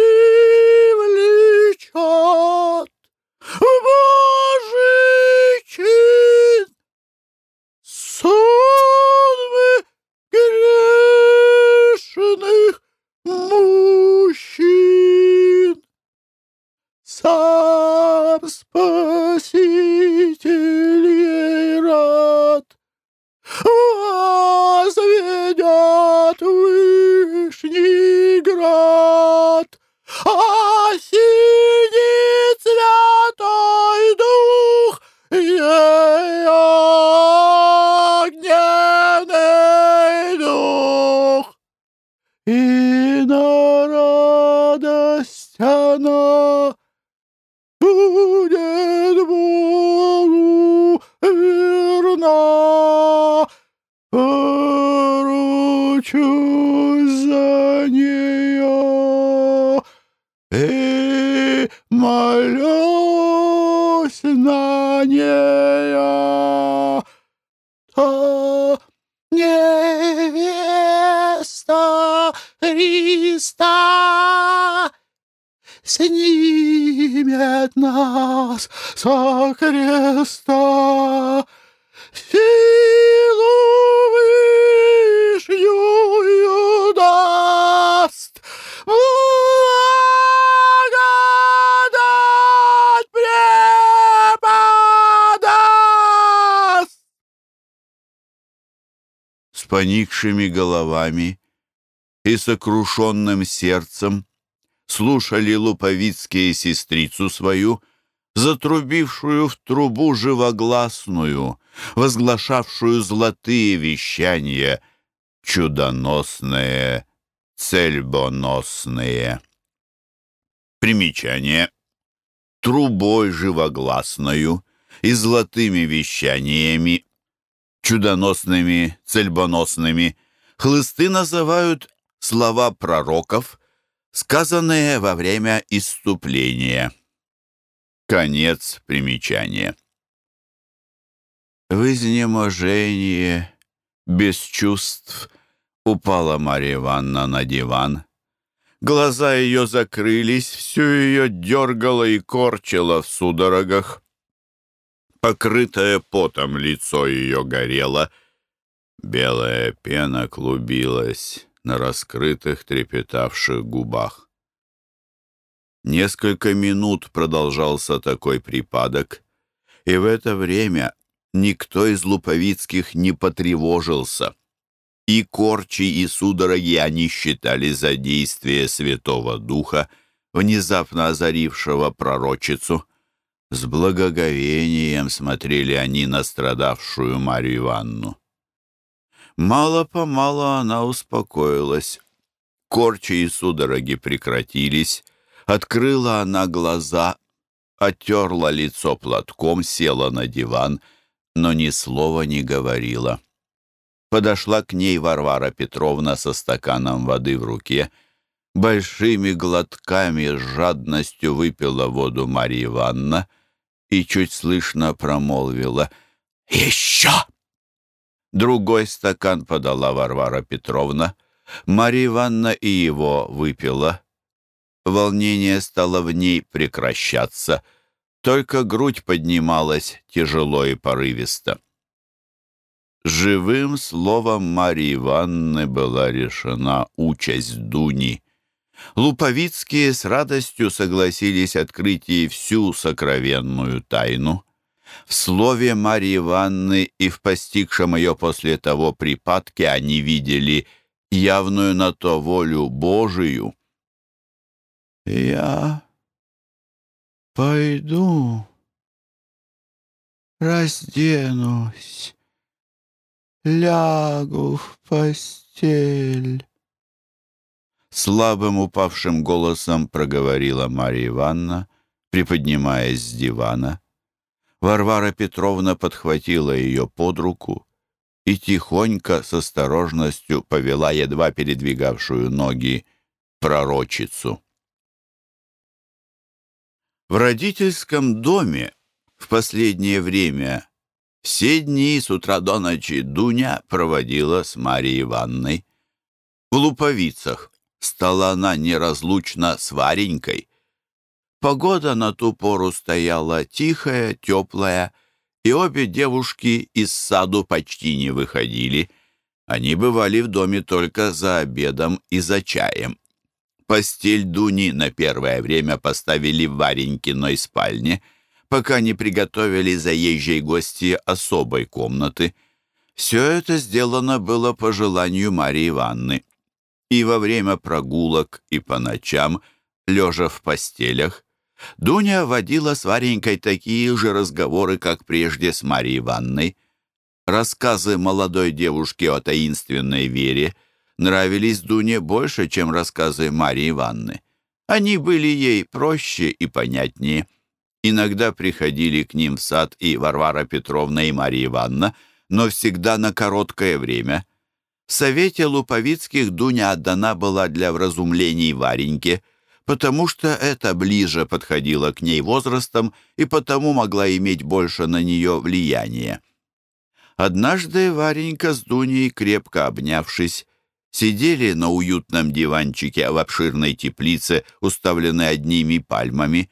Поручусь за нее и молюсь на нее. Та невеста Христа снимет нас со креста. Силу поникшими головами и сокрушенным сердцем слушали луповицкие сестрицу свою, затрубившую в трубу живогласную, возглашавшую золотые вещания, чудоносные, цельбоносные. Примечание. Трубой живогласною и золотыми вещаниями, чудоносными, цельбоносными, хлысты называют слова пророков, сказанные во время исступления. Конец примечания. В изнеможении, без чувств, упала Марья Ивановна на диван. Глаза ее закрылись, всю ее дергало и корчило в судорогах. Покрытое потом лицо ее горело, белая пена клубилась на раскрытых трепетавших губах. Несколько минут продолжался такой припадок, и в это время никто из луповицких не потревожился. И корчи, и судороги они считали за действие Святого Духа, внезапно озарившего пророчицу. С благоговением смотрели они на страдавшую Марию Ивановну. Мало-помалу она успокоилась. Корчи и судороги прекратились. Открыла она глаза, оттерла лицо платком, села на диван, но ни слова не говорила. Подошла к ней Варвара Петровна со стаканом воды в руке. Большими глотками с жадностью выпила воду Марья Ивановна и чуть слышно промолвила «Еще!» Другой стакан подала Варвара Петровна. Марья Ивановна и его выпила. Волнение стало в ней прекращаться, только грудь поднималась тяжело и порывисто. Живым словом Марьи Ивановны была решена участь Дуни. Луповицкие с радостью согласились открыть ей всю сокровенную тайну. В слове Марьи Ивановны и в постигшем ее после того припадке они видели явную на то волю Божию. «Я пойду, разденусь, лягу в постель». Слабым упавшим голосом проговорила Марья Ивановна, приподнимаясь с дивана. Варвара Петровна подхватила ее под руку и тихонько, с осторожностью повела едва передвигавшую ноги пророчицу. В родительском доме в последнее время все дни с утра до ночи Дуня проводила с Марьей Ивановной. В Луповицах стала она неразлучна с Варенькой. Погода на ту пору стояла тихая, теплая, и обе девушки из саду почти не выходили. Они бывали в доме только за обедом и за чаем. Постель Дуни на первое время поставили в Варенькиной спальне, пока не приготовили заезжей гости особой комнаты. Все это сделано было по желанию Марии Ивановны и во время прогулок, и по ночам, лежа в постелях, Дуня водила с Варенькой такие же разговоры, как прежде с Марьей Ивановной. Рассказы молодой девушки о таинственной вере нравились Дуне больше, чем рассказы Марьи Ивановны. Они были ей проще и понятнее. Иногда приходили к ним в сад и Варвара Петровна, и Марья Ивановна, но всегда на короткое время. В совете Луповицких Дуня отдана была для вразумлений Вареньке, потому что это ближе подходило к ней возрастом и потому могла иметь больше на нее влияния. Однажды Варенька с Дуней, крепко обнявшись, сидели на уютном диванчике в обширной теплице, уставленной одними пальмами.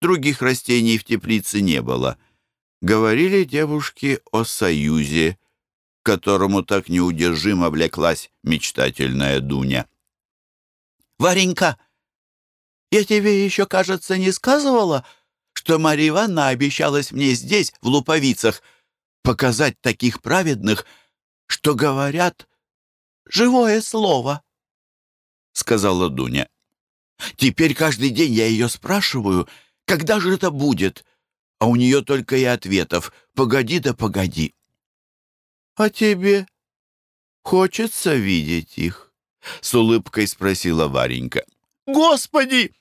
Других растений в теплице не было. Говорили девушки о союзе, которому так неудержимо влеклась мечтательная Дуня. «Варенька, я тебе еще, кажется, не сказывала, что Марья Ивановна обещалась мне здесь, в Луповицах, показать таких праведных, что говорят живое слово», — сказала Дуня. «Теперь каждый день я ее спрашиваю, когда же это будет?» А у нее только и ответов «погоди да погоди». «А тебе хочется видеть их?» — с улыбкой спросила Варенька. «Господи!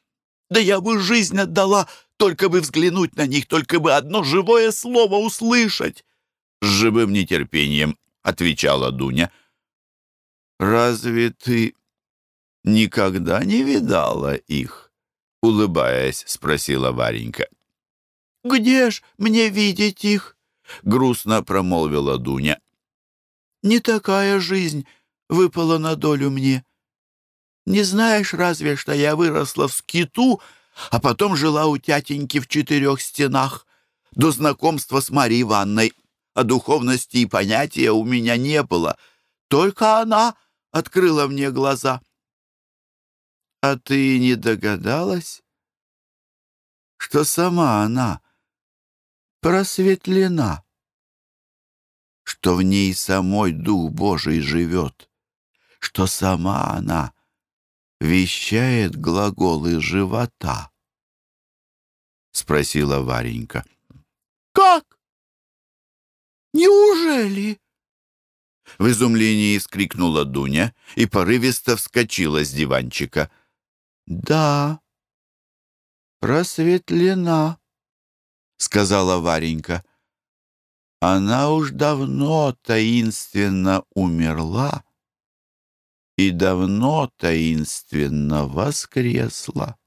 Да я бы жизнь отдала, только бы взглянуть на них, только бы одно живое слово услышать!» С живым нетерпением отвечала Дуня. «Разве ты никогда не видала их?» Улыбаясь, спросила Варенька. «Где ж мне видеть их?» Грустно промолвила Дуня. Не такая жизнь выпала на долю мне. Не знаешь разве, что я выросла в скиту, а потом жила у тятеньки в четырех стенах. До знакомства с Марьей Ивановной о духовности и понятия у меня не было. Только она открыла мне глаза. А ты не догадалась, что сама она просветлена? Что в ней самой Дух Божий живет, что сама она вещает глаголы живота? — спросила Варенька. — Как? Неужели? В изумлении вскрикнула Дуня и порывисто вскочила с диванчика. — Да, просветлена, — сказала Варенька. — она уж давно таинственно умерла и давно таинственно воскресла.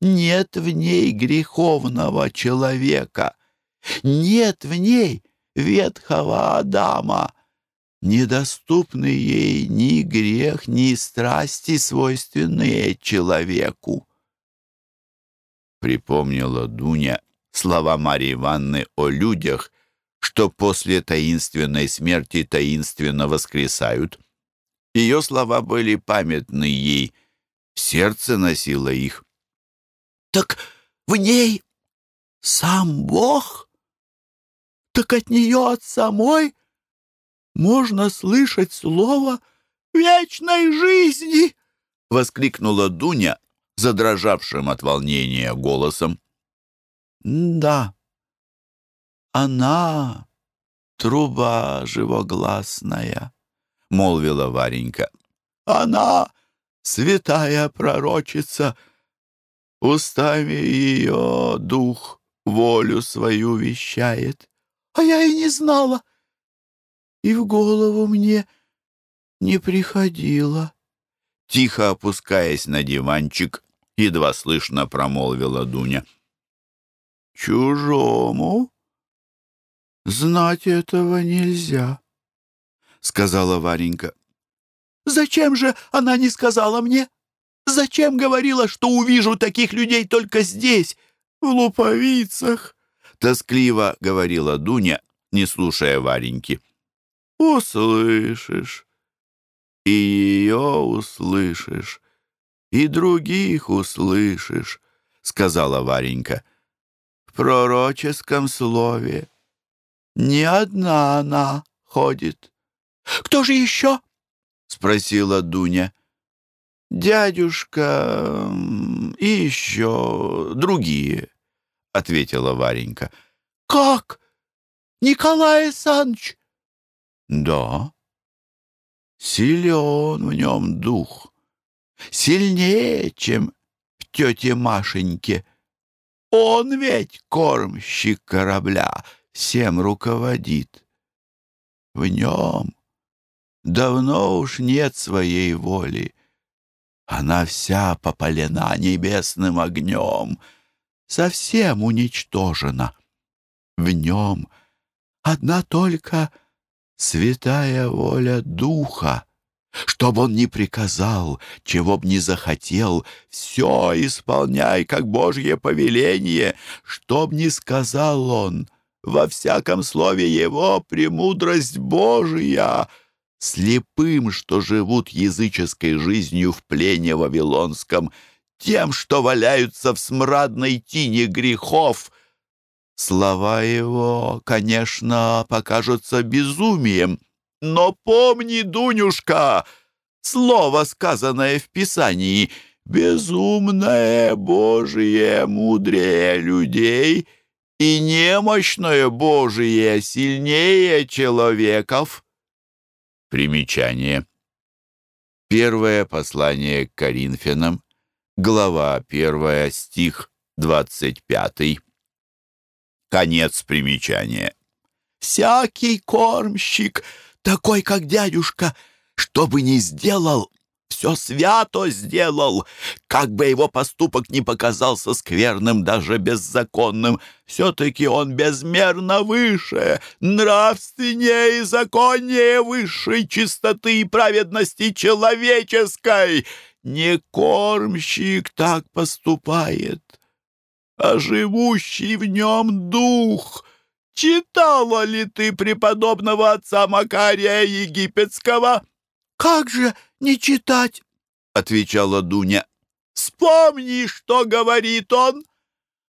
Нет в ней греховного человека, нет в ней ветхого Адама, недоступны ей ни грех, ни страсти, свойственные человеку. Припомнила Дуня слова Марии Ивановны о людях, что после таинственной смерти таинственно воскресают. Ее слова были памятны ей, сердце носило их. «Так в ней сам Бог? Так от нее, от самой, можно слышать слово вечной жизни!» — воскликнула Дуня, задрожавшим от волнения голосом. «Да, она труба живогласная», — молвила Варенька. «Она святая пророчица, устами ее дух волю свою вещает, а я и не знала, и в голову мне не приходило». Тихо опускаясь на диванчик, едва слышно промолвила Дуня. «Чужому знать этого нельзя», — сказала Варенька. «Зачем же она не сказала мне? Зачем говорила, что увижу таких людей только здесь, в луповицах?» Тоскливо говорила Дуня, не слушая Вареньки. «Услышишь, и ее услышишь, и других услышишь», — сказала Варенька. «В пророческом слове не одна она ходит». «Кто же еще?» — спросила Дуня. «Дядюшка и еще другие», — ответила Варенька. «Как? Николай Санч?» «Да. Силен в нем дух. Сильнее, чем в тете Машеньке. Он ведь кормщик корабля, всем руководит. В нем давно уж нет своей воли. Она вся попалена небесным огнем, совсем уничтожена. В нем одна только святая воля Духа. Чтоб он ни приказал, чего б ни захотел, все исполняй, как Божье повеление. Чтоб ни сказал он, во всяком слове его премудрость Божия — слепым, что живут языческой жизнью в плене вавилонском, тем, что валяются в смрадной тине грехов. Слова его, конечно, покажутся безумием, но помни, Дунюшка, слово, сказанное в Писании, «Безумное Божие мудрее людей» и немощное Божие сильнее человеков. Примечание. Первое послание к Коринфянам, глава 1, стих 25. Конец примечания. «Всякий кормщик, такой, как дядюшка, что бы ни сделал, все свято сделал. Как бы его поступок не показался скверным, даже беззаконным, все-таки он безмерно выше, нравственнее и законнее высшей чистоты и праведности человеческой. Не кормщик так поступает, а живущий в нем дух». Читала ли ты преподобного отца Макария Египетского? «Как же не читать?» — отвечала Дуня. «Вспомни, что говорит он.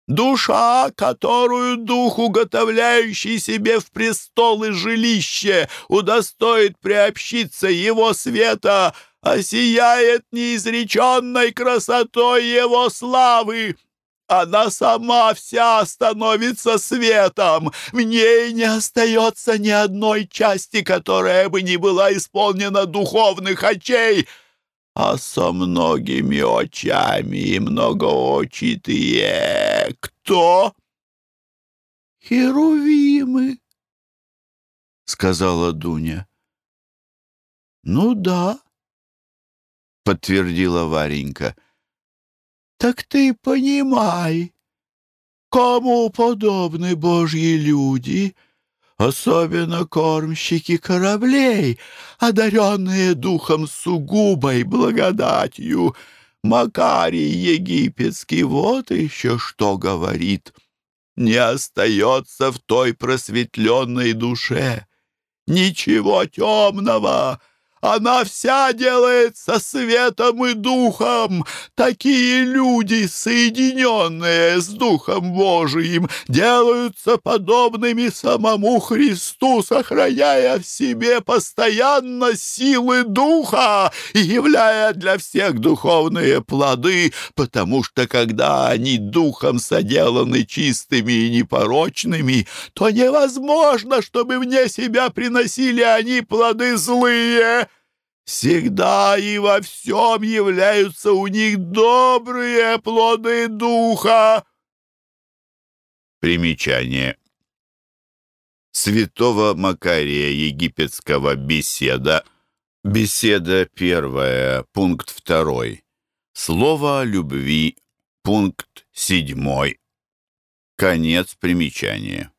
Душа, которую дух, уготовляющий себе в престол и жилище, удостоит приобщиться его света, осияет неизреченной красотой его славы. Она сама вся становится светом. В ней не остается ни одной части, которая бы не была исполнена духовных очей. А со многими очами и многоочитые кто? Херувимы, сказала Дуня. Ну да, подтвердила Варенька. Так ты понимай, кому подобны Божьи люди, особенно кормщики кораблей, одаренные духом сугубой благодатью. Макарий египетский вот еще что говорит. Не остается в той просветленной душе ничего темного, она вся делается светом и духом. Такие люди, соединенные с Духом Божиим, делаются подобными самому Христу, сохраняя в себе постоянно силы Духа и являя для всех духовные плоды, потому что когда они Духом соделаны чистыми и непорочными, то невозможно, чтобы вне себя приносили они плоды злые всегда и во всем являются у них добрые плоды духа. Примечание. Святого Макария Египетского беседа. Беседа первая, пункт второй. Слово о любви, пункт седьмой. Конец примечания.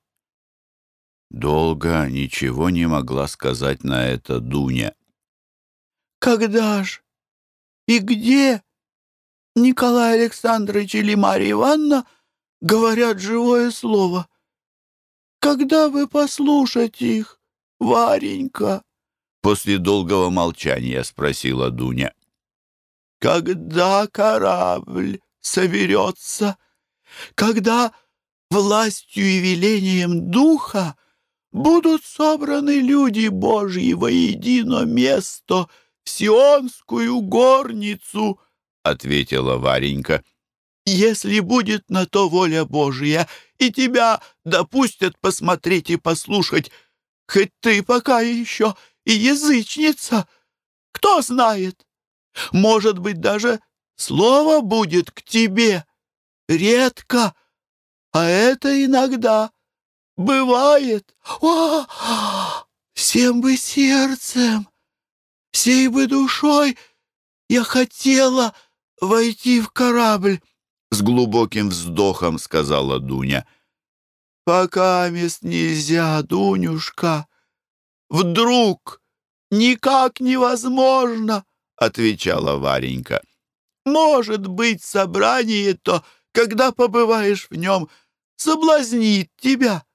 Долго ничего не могла сказать на это Дуня. Когда ж и где Николай Александрович или Марья Ивановна говорят живое слово? Когда вы послушать их, Варенька? После долгого молчания спросила Дуня. Когда корабль соберется, когда властью и велением духа будут собраны люди Божьи воедино место — в Сионскую горницу, — ответила Варенька. «Если будет на то воля Божья, и тебя допустят посмотреть и послушать, хоть ты пока еще и язычница, кто знает, может быть, даже слово будет к тебе редко, а это иногда бывает. О, всем бы сердцем!» Всей бы душой я хотела войти в корабль, — с глубоким вздохом сказала Дуня. — Пока мест нельзя, Дунюшка. Вдруг никак невозможно, — отвечала Варенька. Может быть, собрание-то, когда побываешь в нем, соблазнит тебя.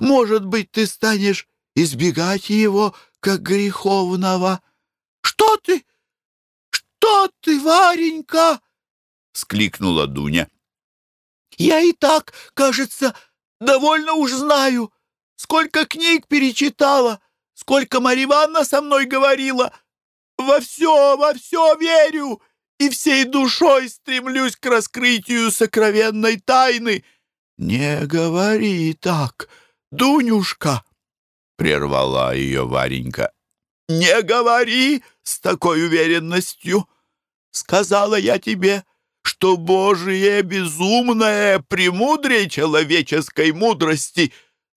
Может быть, ты станешь избегать его, как греховного. «Что ты? Что ты, Варенька?» — скликнула Дуня. «Я и так, кажется, довольно уж знаю. Сколько книг перечитала, сколько Марья Ивановна со мной говорила. Во все, во все верю и всей душой стремлюсь к раскрытию сокровенной тайны. Не говори так, Дунюшка!» — прервала ее Варенька. «Не говори с такой уверенностью. Сказала я тебе, что Божие безумное премудрее человеческой мудрости,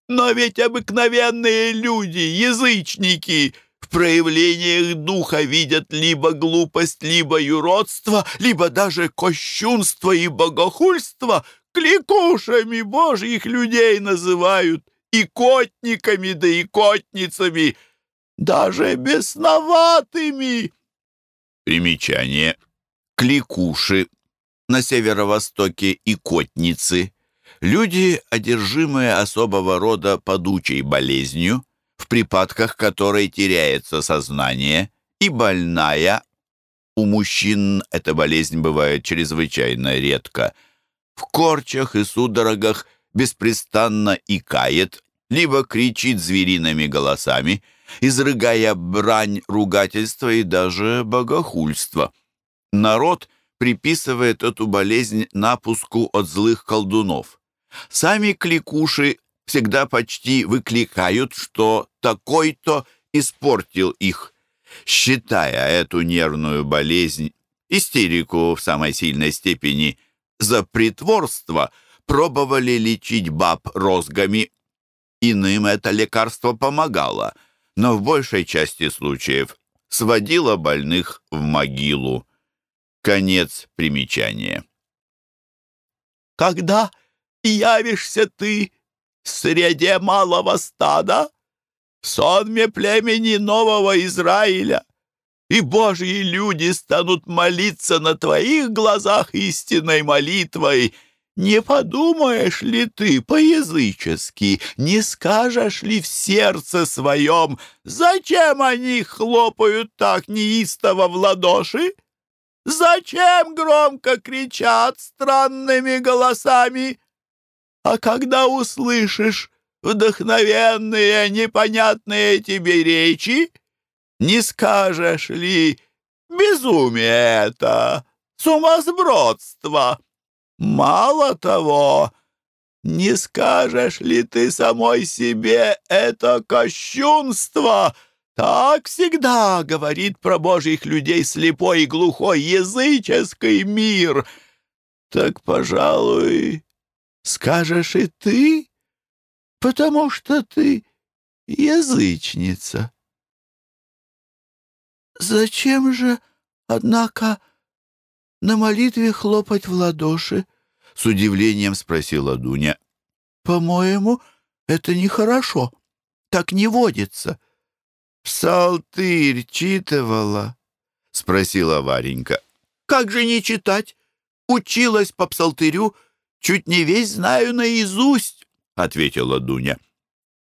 но ведь обыкновенные люди, язычники, в проявлениях духа видят либо глупость, либо юродство, либо даже кощунство и богохульство, кликушами божьих людей называют, и котниками да и котницами — даже бесноватыми. Примечание. Кликуши. На северо-востоке и котницы. Люди, одержимые особого рода подучей болезнью, в припадках которой теряется сознание, и больная. У мужчин эта болезнь бывает чрезвычайно редко. В корчах и судорогах беспрестанно икает, либо кричит звериными голосами – изрыгая брань, ругательство и даже богохульство. Народ приписывает эту болезнь напуску от злых колдунов. Сами кликуши всегда почти выкликают, что такой-то испортил их. Считая эту нервную болезнь, истерику в самой сильной степени, за притворство, пробовали лечить баб розгами. Иным это лекарство помогало – но в большей части случаев сводила больных в могилу. Конец примечания. «Когда явишься ты в среде малого стада, в сонме племени нового Израиля, и Божьи люди станут молиться на твоих глазах истинной молитвой. Не подумаешь ли ты по-язычески, не скажешь ли в сердце своем, зачем они хлопают так неистово в ладоши? Зачем громко кричат странными голосами? А когда услышишь вдохновенные, непонятные тебе речи, не скажешь ли, безумие это, сумасбродство? Мало того, не скажешь ли ты самой себе это кощунство? Так всегда говорит про божьих людей слепой и глухой языческий мир. Так, пожалуй, скажешь и ты, потому что ты язычница. Зачем же, однако, на молитве хлопать в ладоши? С удивлением спросила Дуня. По-моему, это нехорошо. Так не водится. «Псалтырь читывала?» — спросила Варенька. «Как же не читать? Училась по псалтырю, чуть не весь знаю наизусть», — ответила Дуня.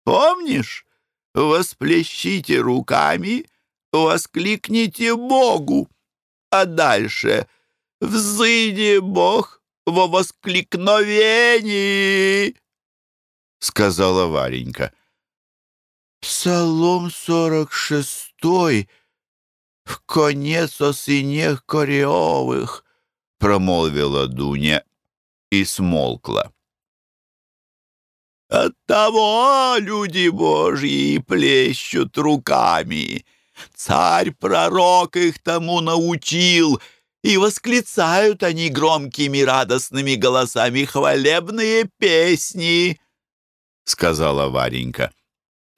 «Помнишь? Восплещите руками, воскликните Богу, а дальше «Взыди, Бог, во воскликновении!» — сказала Варенька. Псалом сорок шестой, в конец о сынех Кореовых, промолвила Дуня и смолкла. Оттого люди Божьи плещут руками. Царь-пророк их тому научил, и восклицают они громкими радостными голосами хвалебные песни, — сказала Варенька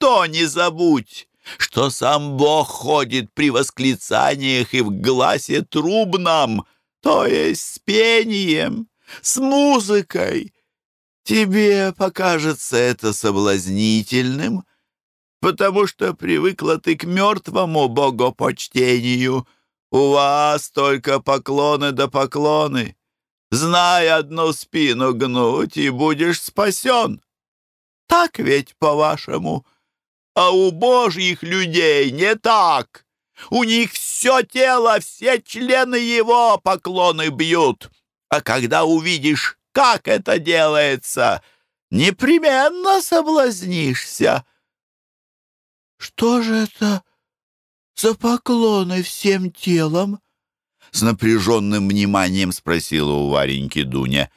то не забудь, что сам Бог ходит при восклицаниях и в гласе трубном, то есть с пением, с музыкой. Тебе покажется это соблазнительным, потому что привыкла ты к мертвому богопочтению. У вас только поклоны да поклоны. Знай одну спину гнуть, и будешь спасен. Так ведь, по-вашему?» А у божьих людей не так. У них все тело, все члены его поклоны бьют. А когда увидишь, как это делается, непременно соблазнишься. Что же это за поклоны всем телом? С напряженным вниманием спросила у Вареньки Дуня.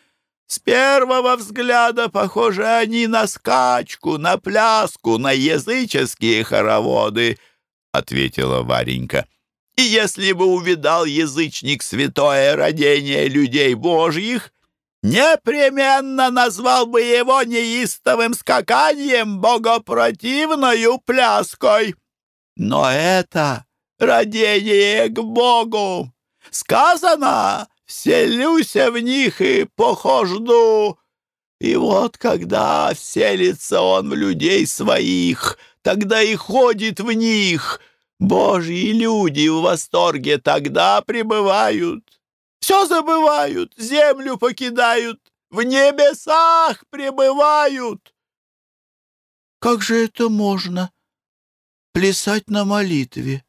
С первого взгляда похожи они на скачку, на пляску, на языческие хороводы, — ответила Варенька. И если бы увидал язычник святое родение людей божьих, непременно назвал бы его неистовым скаканием, богопротивною пляской. Но это родение к Богу. Сказано, вселюся в них и похожду. И вот когда вселится он в людей своих, тогда и ходит в них. Божьи люди в восторге тогда пребывают. Все забывают, землю покидают, в небесах пребывают. Как же это можно? Плясать на молитве,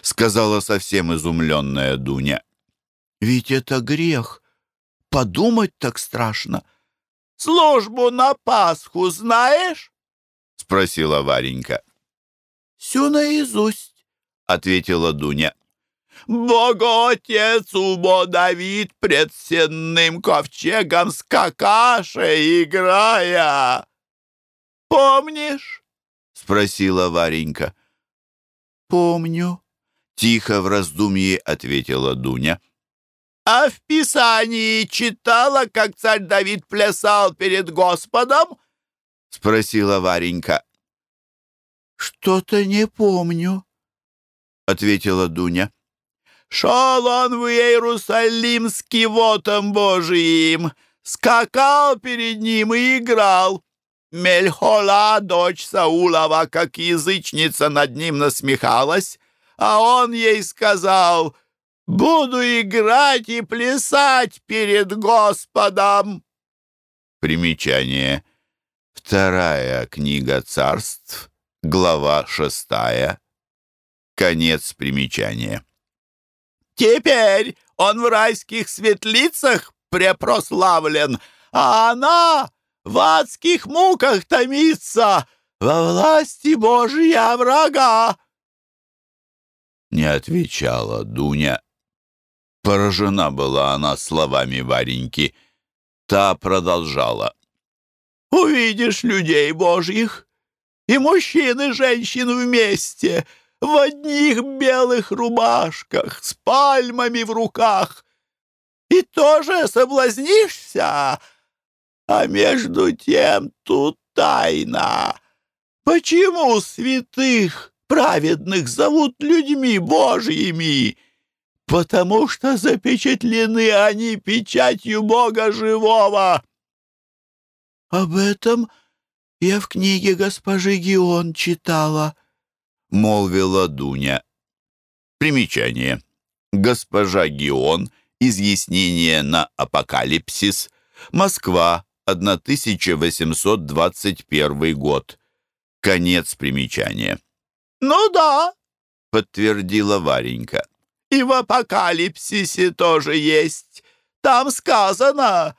сказала совсем изумленная Дуня. Ведь это грех. Подумать так страшно. Службу на Пасху знаешь? Спросила Варенька. Всю наизусть, ответила Дуня. Боготец убо Давид пред сенным ковчегом с какашей играя. Помнишь? Спросила Варенька. Помню, тихо в раздумье ответила Дуня. А в Писании читала, как царь Давид плясал перед Господом? — спросила Варенька. «Что-то не помню», — ответила Дуня. «Шел он в Иерусалимский вотом Божиим, скакал перед ним и играл. Мельхола, дочь Саулова, как язычница над ним насмехалась, а он ей сказал, «Буду играть и плясать перед Господом». Примечание. Вторая книга царств, глава шестая. Конец примечания. Теперь он в райских светлицах препрославлен, а она в адских муках томится во власти Божья врага. Не отвечала Дуня. Поражена была она словами Вареньки. Та продолжала. «Увидишь людей Божьих, и мужчин, и женщин вместе, в одних белых рубашках, с пальмами в руках, и тоже соблазнишься, а между тем тут тайна. Почему святых, праведных зовут людьми божьими? Потому что запечатлены они печатью Бога живого. Об этом я в книге госпожи Геон читала, — молвила Дуня. Примечание. Госпожа Геон. Изъяснение на апокалипсис. Москва. 1821 год. Конец примечания. «Ну да», — подтвердила Варенька. «И в апокалипсисе тоже есть. Там сказано,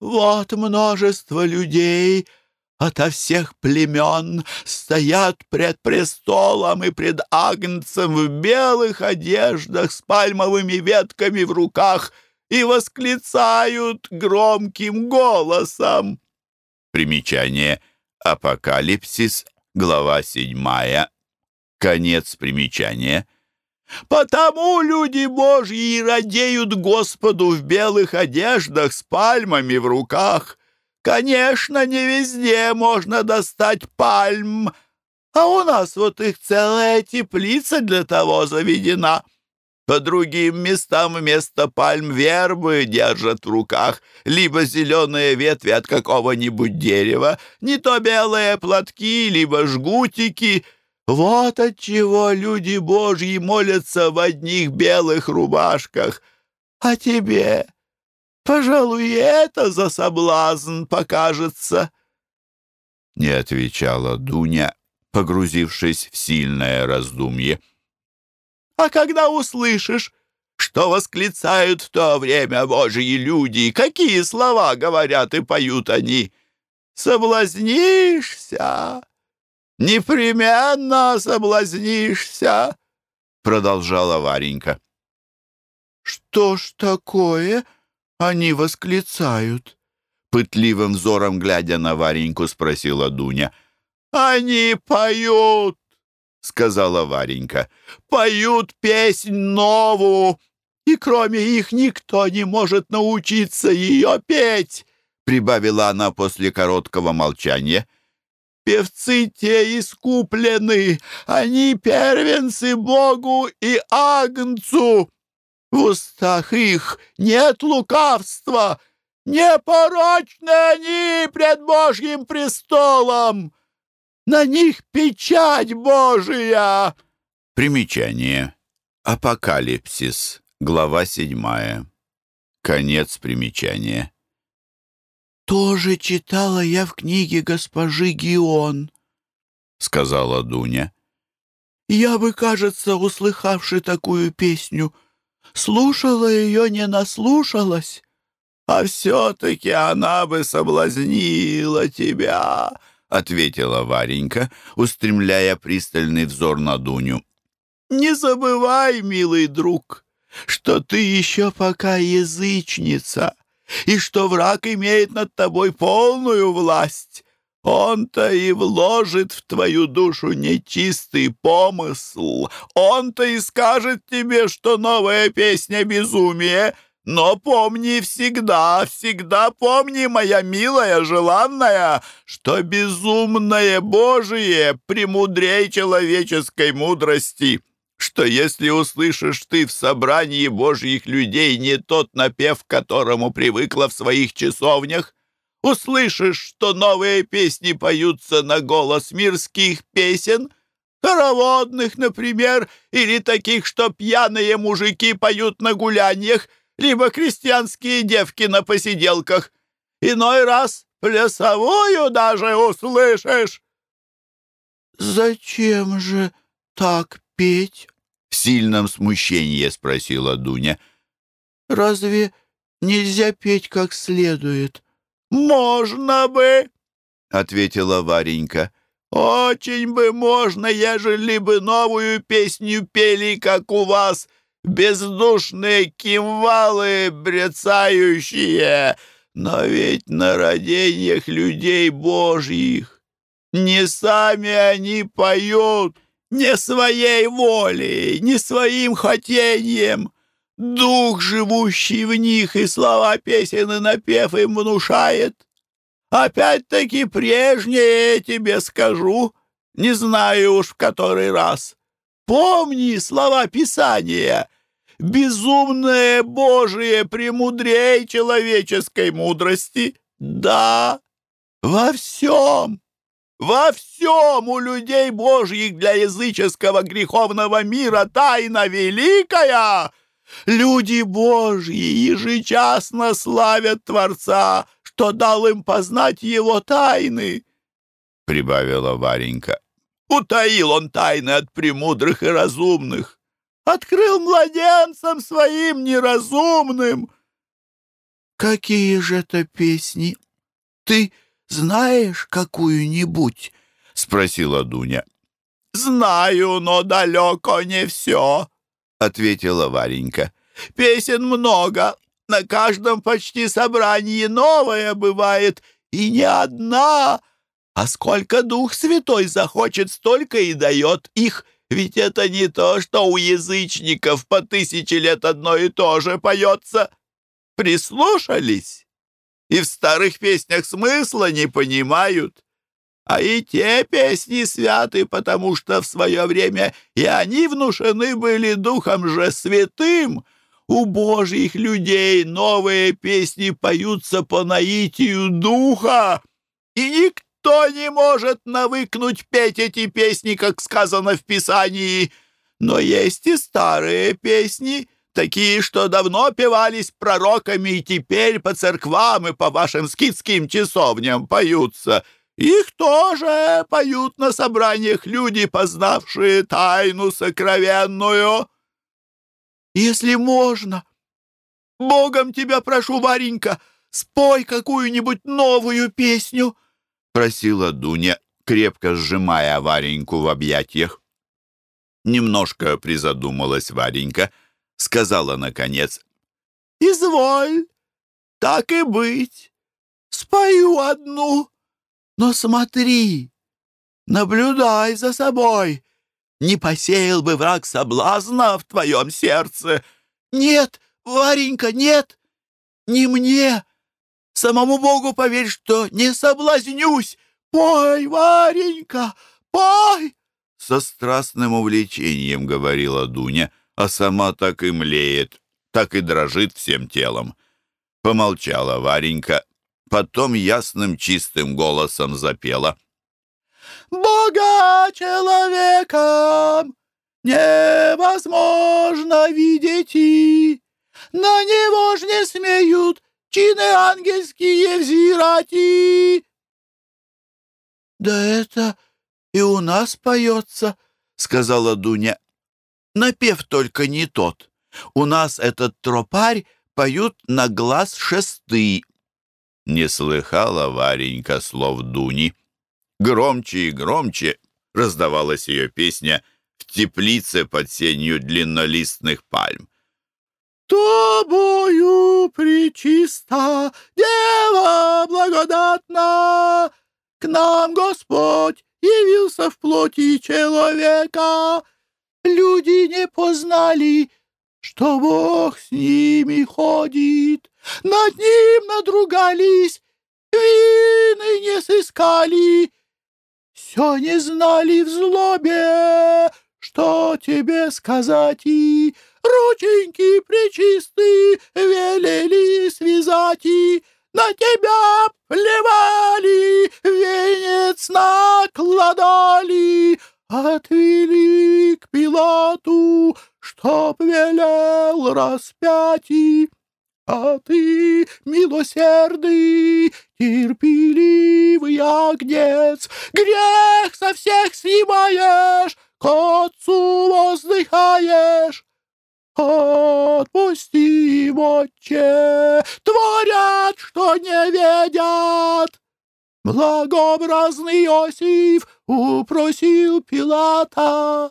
вот множество людей ото всех племен стоят пред престолом и пред агнцем в белых одеждах с пальмовыми ветками в руках — и восклицают громким голосом. Примечание. Апокалипсис, глава 7. Конец примечания. «Потому люди Божьи радеют Господу в белых одеждах с пальмами в руках. Конечно, не везде можно достать пальм, а у нас вот их целая теплица для того заведена». По другим местам вместо пальм вербы держат в руках либо зеленые ветви от какого-нибудь дерева, не то белые платки, либо жгутики. Вот от чего люди Божьи молятся в одних белых рубашках. А тебе, пожалуй, это за соблазн покажется. Не отвечала Дуня, погрузившись в сильное раздумье. А когда услышишь, что восклицают в то время Божьи люди, какие слова говорят и поют они, соблазнишься, непременно соблазнишься, продолжала Варенька. Что ж такое они восклицают? Пытливым взором глядя на Вареньку, спросила Дуня. «Они поют!» — сказала Варенька. «Поют песнь новую, и кроме их никто не может научиться ее петь», — прибавила она после короткого молчания. «Певцы те искуплены, они первенцы Богу и Агнцу. В устах их нет лукавства, непорочны они пред Божьим престолом». На них печать Божия!» Примечание. Апокалипсис. Глава седьмая. Конец примечания. «Тоже читала я в книге госпожи Гион», — сказала Дуня. «Я бы, кажется, услыхавши такую песню, слушала ее, не наслушалась, а все-таки она бы соблазнила тебя» ответила Варенька, устремляя пристальный взор на Дуню. «Не забывай, милый друг, что ты еще пока язычница, и что враг имеет над тобой полную власть. Он-то и вложит в твою душу нечистый помысл. Он-то и скажет тебе, что новая песня — безумие, но помни всегда, всегда помни, моя милая, желанная, что безумное Божие премудрей человеческой мудрости, что если услышишь ты в собрании Божьих людей не тот напев, к которому привыкла в своих часовнях, услышишь, что новые песни поются на голос мирских песен, хороводных, например, или таких, что пьяные мужики поют на гуляниях, либо крестьянские девки на посиделках. Иной раз плясовую даже услышишь. «Зачем же так петь?» — в сильном смущении спросила Дуня. «Разве нельзя петь как следует?» «Можно бы», — ответила Варенька. «Очень бы можно, ежели бы новую песню пели, как у вас, бездушные кимвалы брецающие, но ведь на родениях людей божьих не сами они поют, не своей волей, не своим хотением. Дух, живущий в них, и слова песен и напев им внушает. Опять-таки прежнее тебе скажу, не знаю уж в который раз. Помни слова Писания. Безумное Божие премудрей человеческой мудрости. Да, во всем. Во всем у людей Божьих для языческого греховного мира тайна великая. Люди Божьи ежечасно славят Творца, что дал им познать его тайны, — прибавила Варенька. Утаил он тайны от премудрых и разумных, открыл младенцам своим неразумным. Какие же это песни? Ты знаешь какую-нибудь?» — спросила Дуня. «Знаю, но далеко не все», — ответила Варенька. «Песен много, на каждом почти собрании новая бывает, и не одна, а сколько Дух Святой захочет, столько и дает их, ведь это не то, что у язычников по тысяче лет одно и то же поется. Прислушались?» и в старых песнях смысла не понимают. А и те песни святы, потому что в свое время и они внушены были Духом же Святым. У Божьих людей новые песни поются по наитию Духа, и никто не может навыкнуть петь эти песни, как сказано в Писании. Но есть и старые песни — такие, что давно певались пророками и теперь по церквам и по вашим скидским часовням поются. Их тоже поют на собраниях люди, познавшие тайну сокровенную. Если можно, Богом тебя прошу, Варенька, спой какую-нибудь новую песню, — просила Дуня, крепко сжимая Вареньку в объятиях. Немножко призадумалась Варенька — сказала наконец. «Изволь, так и быть. Спою одну, но смотри, наблюдай за собой. Не посеял бы враг соблазна в твоем сердце. Нет, Варенька, нет, не мне. Самому Богу поверь, что не соблазнюсь. Пой, Варенька, пой!» Со страстным увлечением говорила Дуня — а сама так и млеет, так и дрожит всем телом. Помолчала Варенька, потом ясным чистым голосом запела. «Бога человеком невозможно видеть и на него ж не смеют чины ангельские взирать и...» «Да это и у нас поется», — сказала Дуня. Напев только не тот. У нас этот тропарь поют на глаз шесты. Не слыхала Варенька слов Дуни. Громче и громче раздавалась ее песня в теплице под сенью длиннолистных пальм. «Тобою причиста, Дева благодатна, К нам Господь явился в плоти человека, Люди не познали, что Бог с ними ходит. Над ним надругались, вины не сыскали. Все не знали в злобе, что тебе сказать и рученьки причисты велели связать и на тебя плевали, венец накладали, отвели к Пилату, чтоб велел распятий. А ты, милосердный, терпеливый агнец, Грех со всех снимаешь, к отцу воздыхаешь. Отпусти им, отче, творят, что не ведят. Благообразный Иосиф упросил Пилата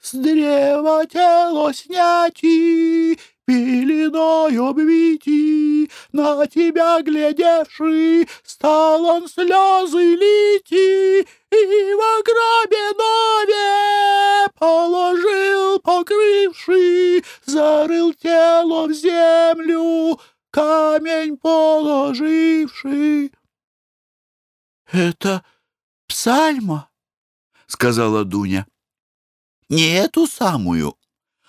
с древа тело снятий, пеленой обвити, на тебя глядевший, стал он слезы лити, и в гробе нове положил покрывший, зарыл тело в землю, камень положивший. — Это псальма, — сказала Дуня. — Не эту самую,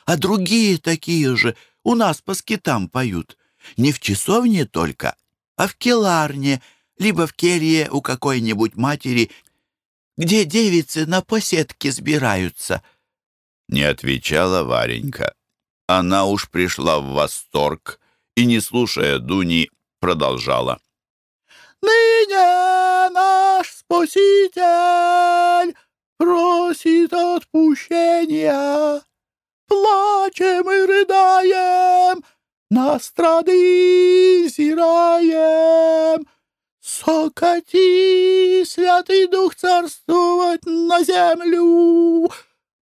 а другие такие же у нас по скитам поют. Не в часовне только, а в келарне, либо в келье у какой-нибудь матери, где девицы на поседке сбираются. Не отвечала Варенька. Она уж пришла в восторг и, не слушая Дуни, продолжала. «Ныне наш Спаситель просит отпущения. Плачем и рыдаем, на страды зираем. Сокати, Святый Дух, царствовать на землю.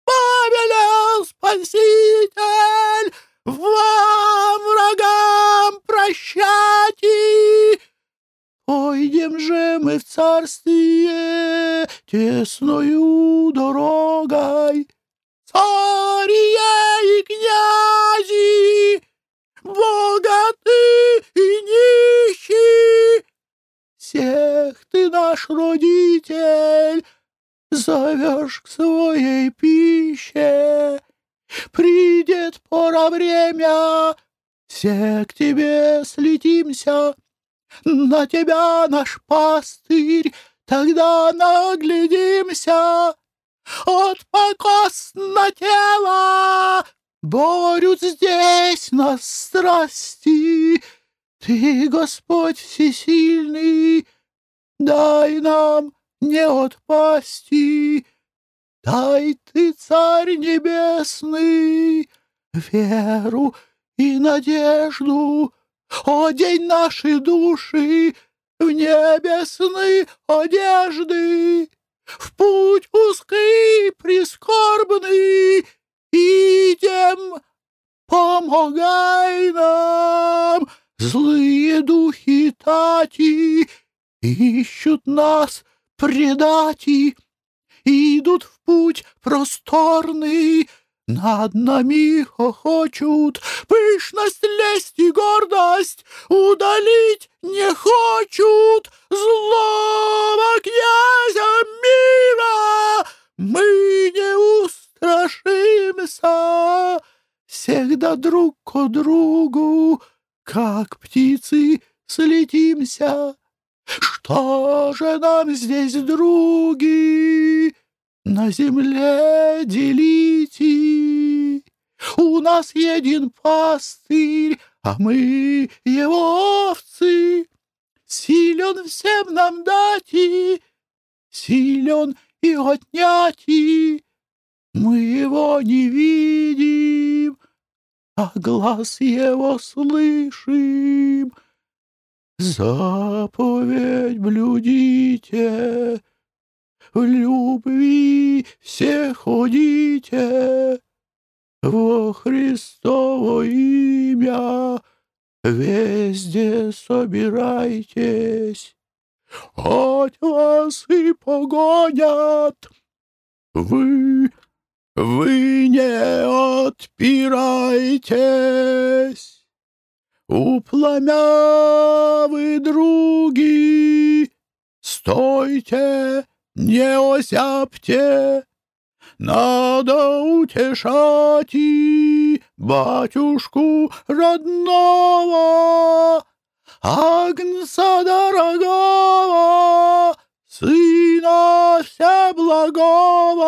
Повелел Спаситель вам, врагам, прощайте. Пойдем же мы в царствие тесною дорогой. Цария и князи, богаты и нищие, всех ты наш родитель зовешь к своей пище. Придет пора время, все к тебе слетимся, на тебя наш пастырь, тогда наглядимся. От на тело борют здесь нас страсти. Ты, Господь всесильный, дай нам не отпасти. Дай ты, Царь Небесный, веру и надежду, Одень наши души в небесные одежды, В путь узкий прискорбный идем, помогай нам, Злые духи тати ищут нас предати, Идут в путь просторный, над нами хохочут, пышность, лесть и гордость удалить не хочут злого князя мира. Мы не устрашимся, всегда друг к другу, как птицы слетимся. Что же нам здесь, други? На земле делите. У нас един пастырь, а мы его овцы. Силен всем нам дать силен и отнять. Мы его не видим, а глаз его слышим. Заповедь блюдите, любви все ходите, во Христово имя. Везде собирайтесь, от вас и погонят. Вы, вы не отпирайтесь, у пламя вы други, стойте, не осяпьте, надо утешать и батюшку родного, Агнца дорогого, Сына Всеблагого,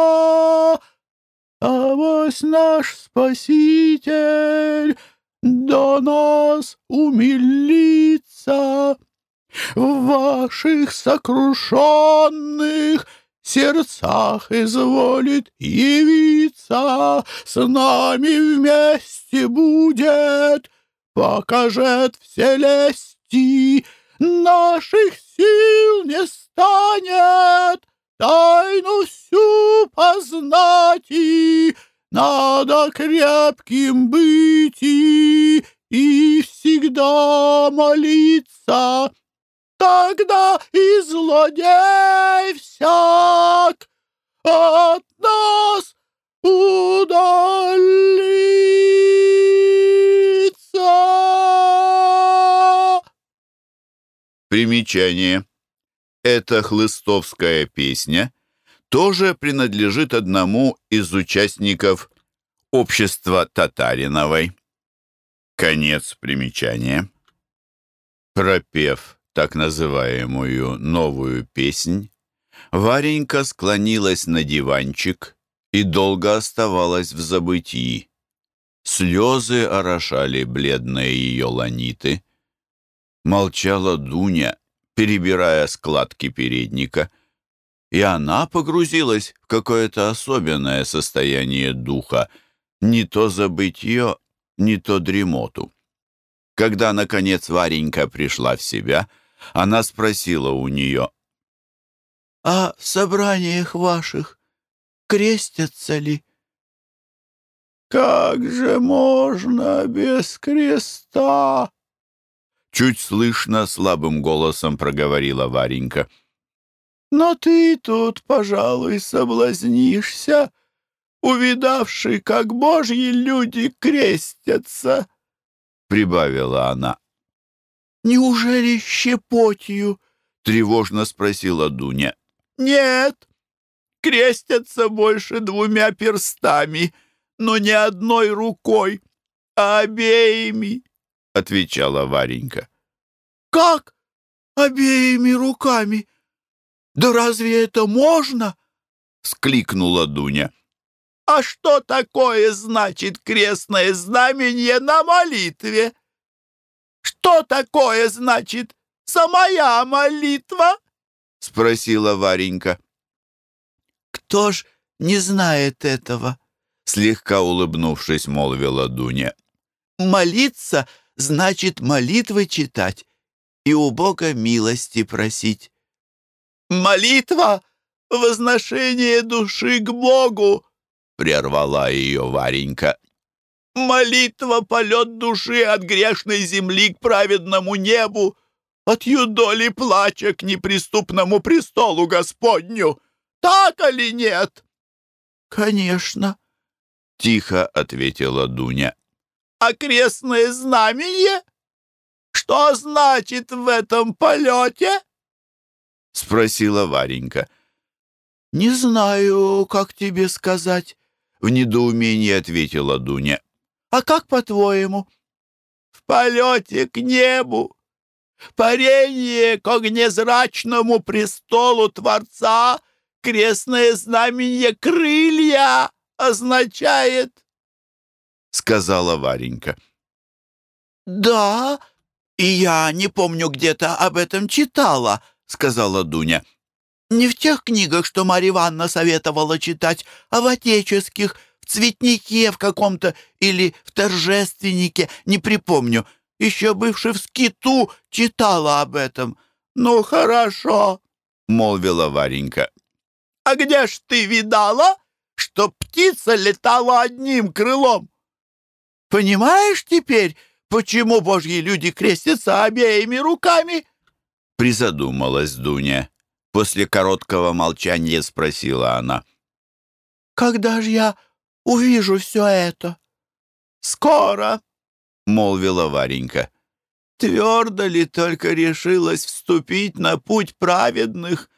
Авось наш Спаситель до нас умилится в ваших сокрушенных сердцах изволит явиться, с нами вместе будет, покажет все лести, наших сил не станет, тайну всю познать и надо крепким быть и, и всегда молиться тогда и злодей всяк от нас удалится. Примечание. Эта хлыстовская песня тоже принадлежит одному из участников общества Татариновой. Конец примечания. Пропев так называемую новую песнь, Варенька склонилась на диванчик и долго оставалась в забытии. Слезы орошали бледные ее ланиты. Молчала Дуня, перебирая складки передника, и она погрузилась в какое-то особенное состояние духа, не то забытье, не то дремоту. Когда, наконец, Варенька пришла в себя — она спросила у нее. «А в собраниях ваших крестятся ли?» «Как же можно без креста?» Чуть слышно, слабым голосом проговорила Варенька. «Но ты тут, пожалуй, соблазнишься, увидавший, как божьи люди крестятся», — прибавила она. «Неужели щепотью?» — тревожно спросила Дуня. «Нет, крестятся больше двумя перстами, но не одной рукой, а обеими», — отвечала Варенька. «Как обеими руками? Да разве это можно?» — скликнула Дуня. «А что такое значит крестное знамение на молитве?» Что такое значит самая молитва?» — спросила Варенька. «Кто ж не знает этого?» — слегка улыбнувшись, молвила Дуня. «Молиться значит молитвы читать и у Бога милости просить». «Молитва — возношение души к Богу!» — прервала ее Варенька. Молитва — полет души от грешной земли к праведному небу, от юдоли плача к неприступному престолу Господню. Так или нет? — Конечно, — тихо ответила Дуня. — А крестное знамение? Что значит в этом полете? — спросила Варенька. — Не знаю, как тебе сказать, — в недоумении ответила Дуня. А как по-твоему? В полете к небу, парение к огнезрачному престолу Творца, крестное знамение крылья означает, — сказала Варенька. «Да, и я не помню, где-то об этом читала», — сказала Дуня. «Не в тех книгах, что Марья Ивановна советовала читать, а в отеческих, в цветнике в каком-то или в торжественнике, не припомню. Еще бывший в скиту читала об этом. «Ну, хорошо», — молвила Варенька. «А где ж ты видала, что птица летала одним крылом? Понимаешь теперь, почему божьи люди крестятся обеими руками?» Призадумалась Дуня. После короткого молчания спросила она. «Когда же я увижу все это». «Скоро», — молвила Варенька. «Твердо ли только решилась вступить на путь праведных?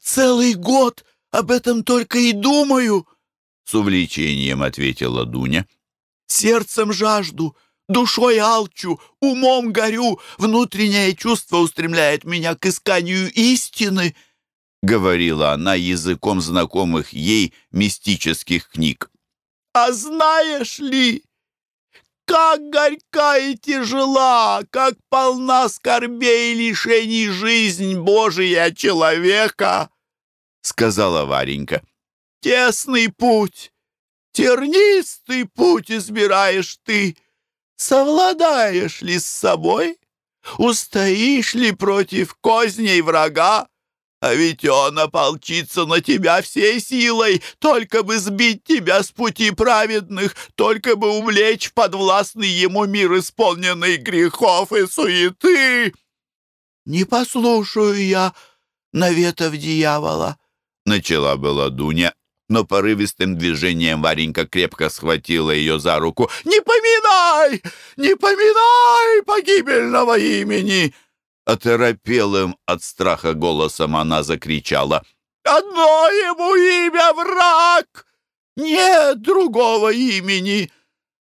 Целый год об этом только и думаю», — с увлечением ответила Дуня. «Сердцем жажду, Душой алчу, умом горю, внутреннее чувство устремляет меня к исканию истины», — говорила она языком знакомых ей мистических книг. «А знаешь ли, как горька и тяжела, как полна скорбей и лишений жизнь Божия человека!» — сказала Варенька. «Тесный путь, тернистый путь избираешь ты. Совладаешь ли с собой? Устоишь ли против козней врага? А ведь он ополчится на тебя всей силой, только бы сбить тебя с пути праведных, только бы увлечь подвластный ему мир, исполненный грехов и суеты. Не послушаю я наветов дьявола, — начала была Дуня, но порывистым движением Варенька крепко схватила ее за руку. «Не поминай! Не поминай погибельного имени!» Оторопелым от страха голосом она закричала. «Одно ему имя — враг! Нет другого имени!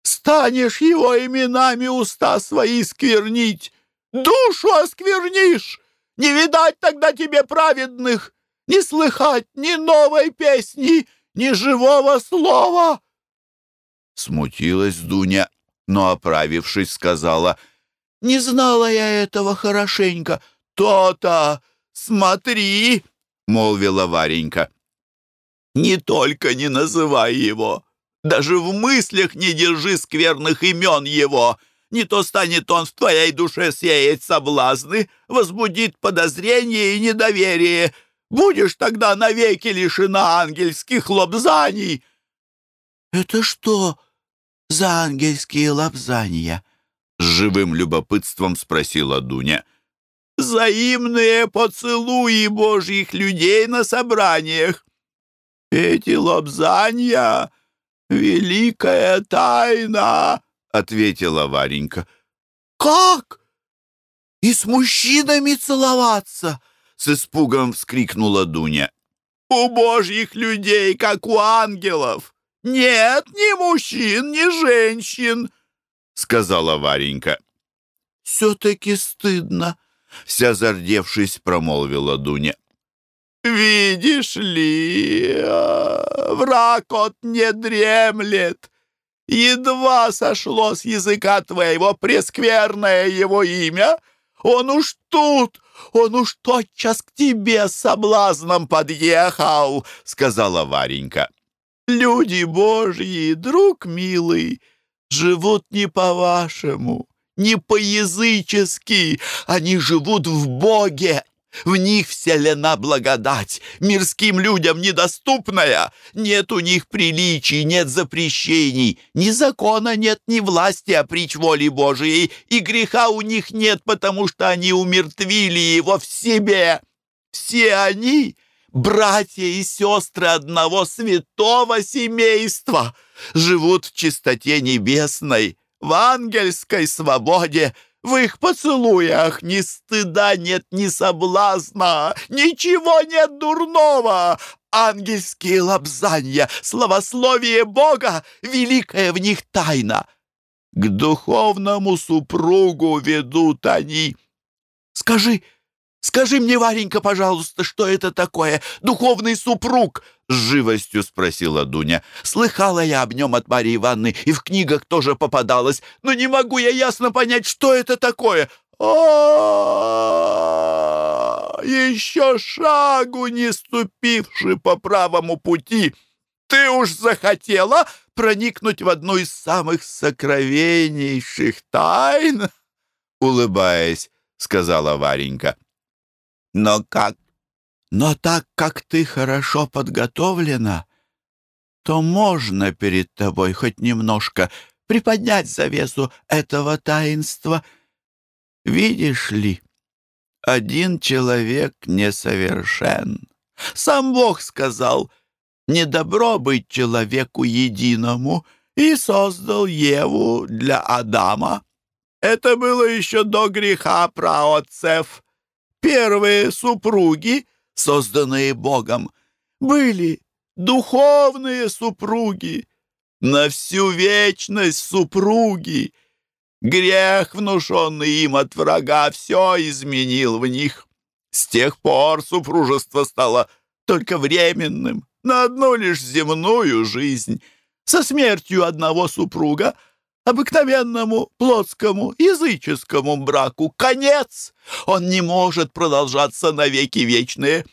Станешь его именами уста свои сквернить! Душу осквернишь! Не видать тогда тебе праведных! Не слыхать ни новой песни, ни живого слова!» Смутилась Дуня, но, оправившись, сказала — не знала я этого хорошенько. То-то! Смотри!» — молвила Варенька. «Не только не называй его, даже в мыслях не держи скверных имен его. Не то станет он в твоей душе сеять соблазны, возбудит подозрение и недоверие. Будешь тогда навеки лишена ангельских лобзаний». «Это что за ангельские лобзания?» С живым любопытством спросила Дуня. «Взаимные поцелуи божьих людей на собраниях. Эти лобзания — великая тайна», — ответила Варенька. «Как? И с мужчинами целоваться?» — с испугом вскрикнула Дуня. «У божьих людей, как у ангелов. Нет ни мужчин, ни женщин», сказала Варенька. «Все-таки стыдно», — вся зардевшись, промолвила Дуня. «Видишь ли, враг от не дремлет. Едва сошло с языка твоего прескверное его имя. Он уж тут, он уж тотчас к тебе с соблазном подъехал», — сказала Варенька. «Люди божьи, друг милый, живут не по-вашему, не по-язычески, они живут в Боге. В них вселена благодать, мирским людям недоступная. Нет у них приличий, нет запрещений, ни закона нет, ни власти опричь воли Божией, и греха у них нет, потому что они умертвили его в себе. Все они — братья и сестры одного святого семейства — живут в чистоте небесной, в ангельской свободе, в их поцелуях ни стыда нет, ни соблазна, ничего нет дурного. Ангельские лобзанья, славословие Бога, великая в них тайна. К духовному супругу ведут они. Скажи, скажи мне, Варенька, пожалуйста, что это такое? Духовный супруг — с живостью спросила Дуня. «Слыхала я об нем от Марии Ивановны, и в книгах тоже попадалось, но не могу я ясно понять, что это такое. а Еще шагу не ступивши по правому пути, ты уж захотела проникнуть в одну из самых сокровеннейших тайн?» Улыбаясь, сказала Варенька. «Но как но так как ты хорошо подготовлена, то можно перед тобой хоть немножко приподнять завесу этого таинства. Видишь ли, один человек несовершен. Сам Бог сказал, не добро быть человеку единому, и создал Еву для Адама. Это было еще до греха праотцев. Первые супруги — созданные Богом, были духовные супруги, на всю вечность супруги. Грех, внушенный им от врага, все изменил в них. С тех пор супружество стало только временным, на одну лишь земную жизнь. Со смертью одного супруга обыкновенному плотскому языческому браку конец. Он не может продолжаться навеки вечные.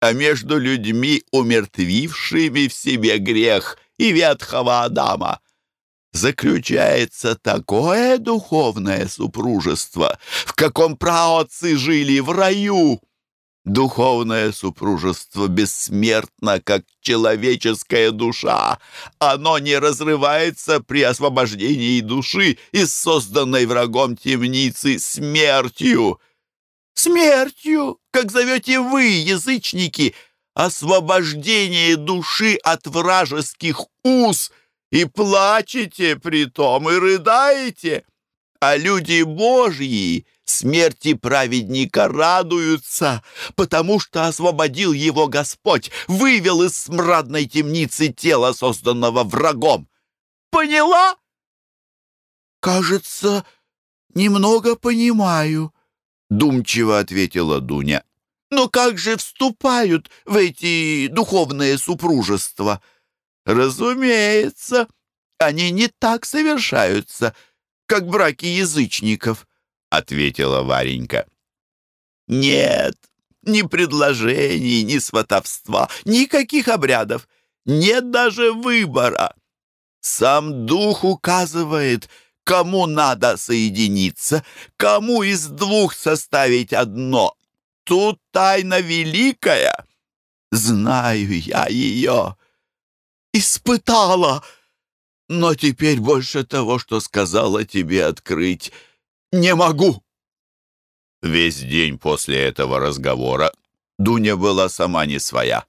А между людьми, умертвившими в себе грех и ветхого Адама, заключается такое духовное супружество, в каком праотцы жили в раю. Духовное супружество бессмертно, как человеческая душа. Оно не разрывается при освобождении души из созданной врагом темницы смертью. Смертью, как зовете вы, язычники, освобождение души от вражеских уз — и плачете при том, и рыдаете, а люди Божьи смерти праведника радуются, потому что освободил его Господь, вывел из смрадной темницы тело, созданного врагом. Поняла? Кажется, немного понимаю, думчиво ответила Дуня. Но как же вступают в эти духовные супружества? «Разумеется, они не так совершаются, как браки язычников», — ответила Варенька. «Нет, ни предложений, ни сватовства, никаких обрядов, нет даже выбора. Сам дух указывает, кому надо соединиться, кому из двух составить одно. Тут тайна великая. Знаю я ее испытала. Но теперь больше того, что сказала тебе открыть, не могу». Весь день после этого разговора Дуня была сама не своя.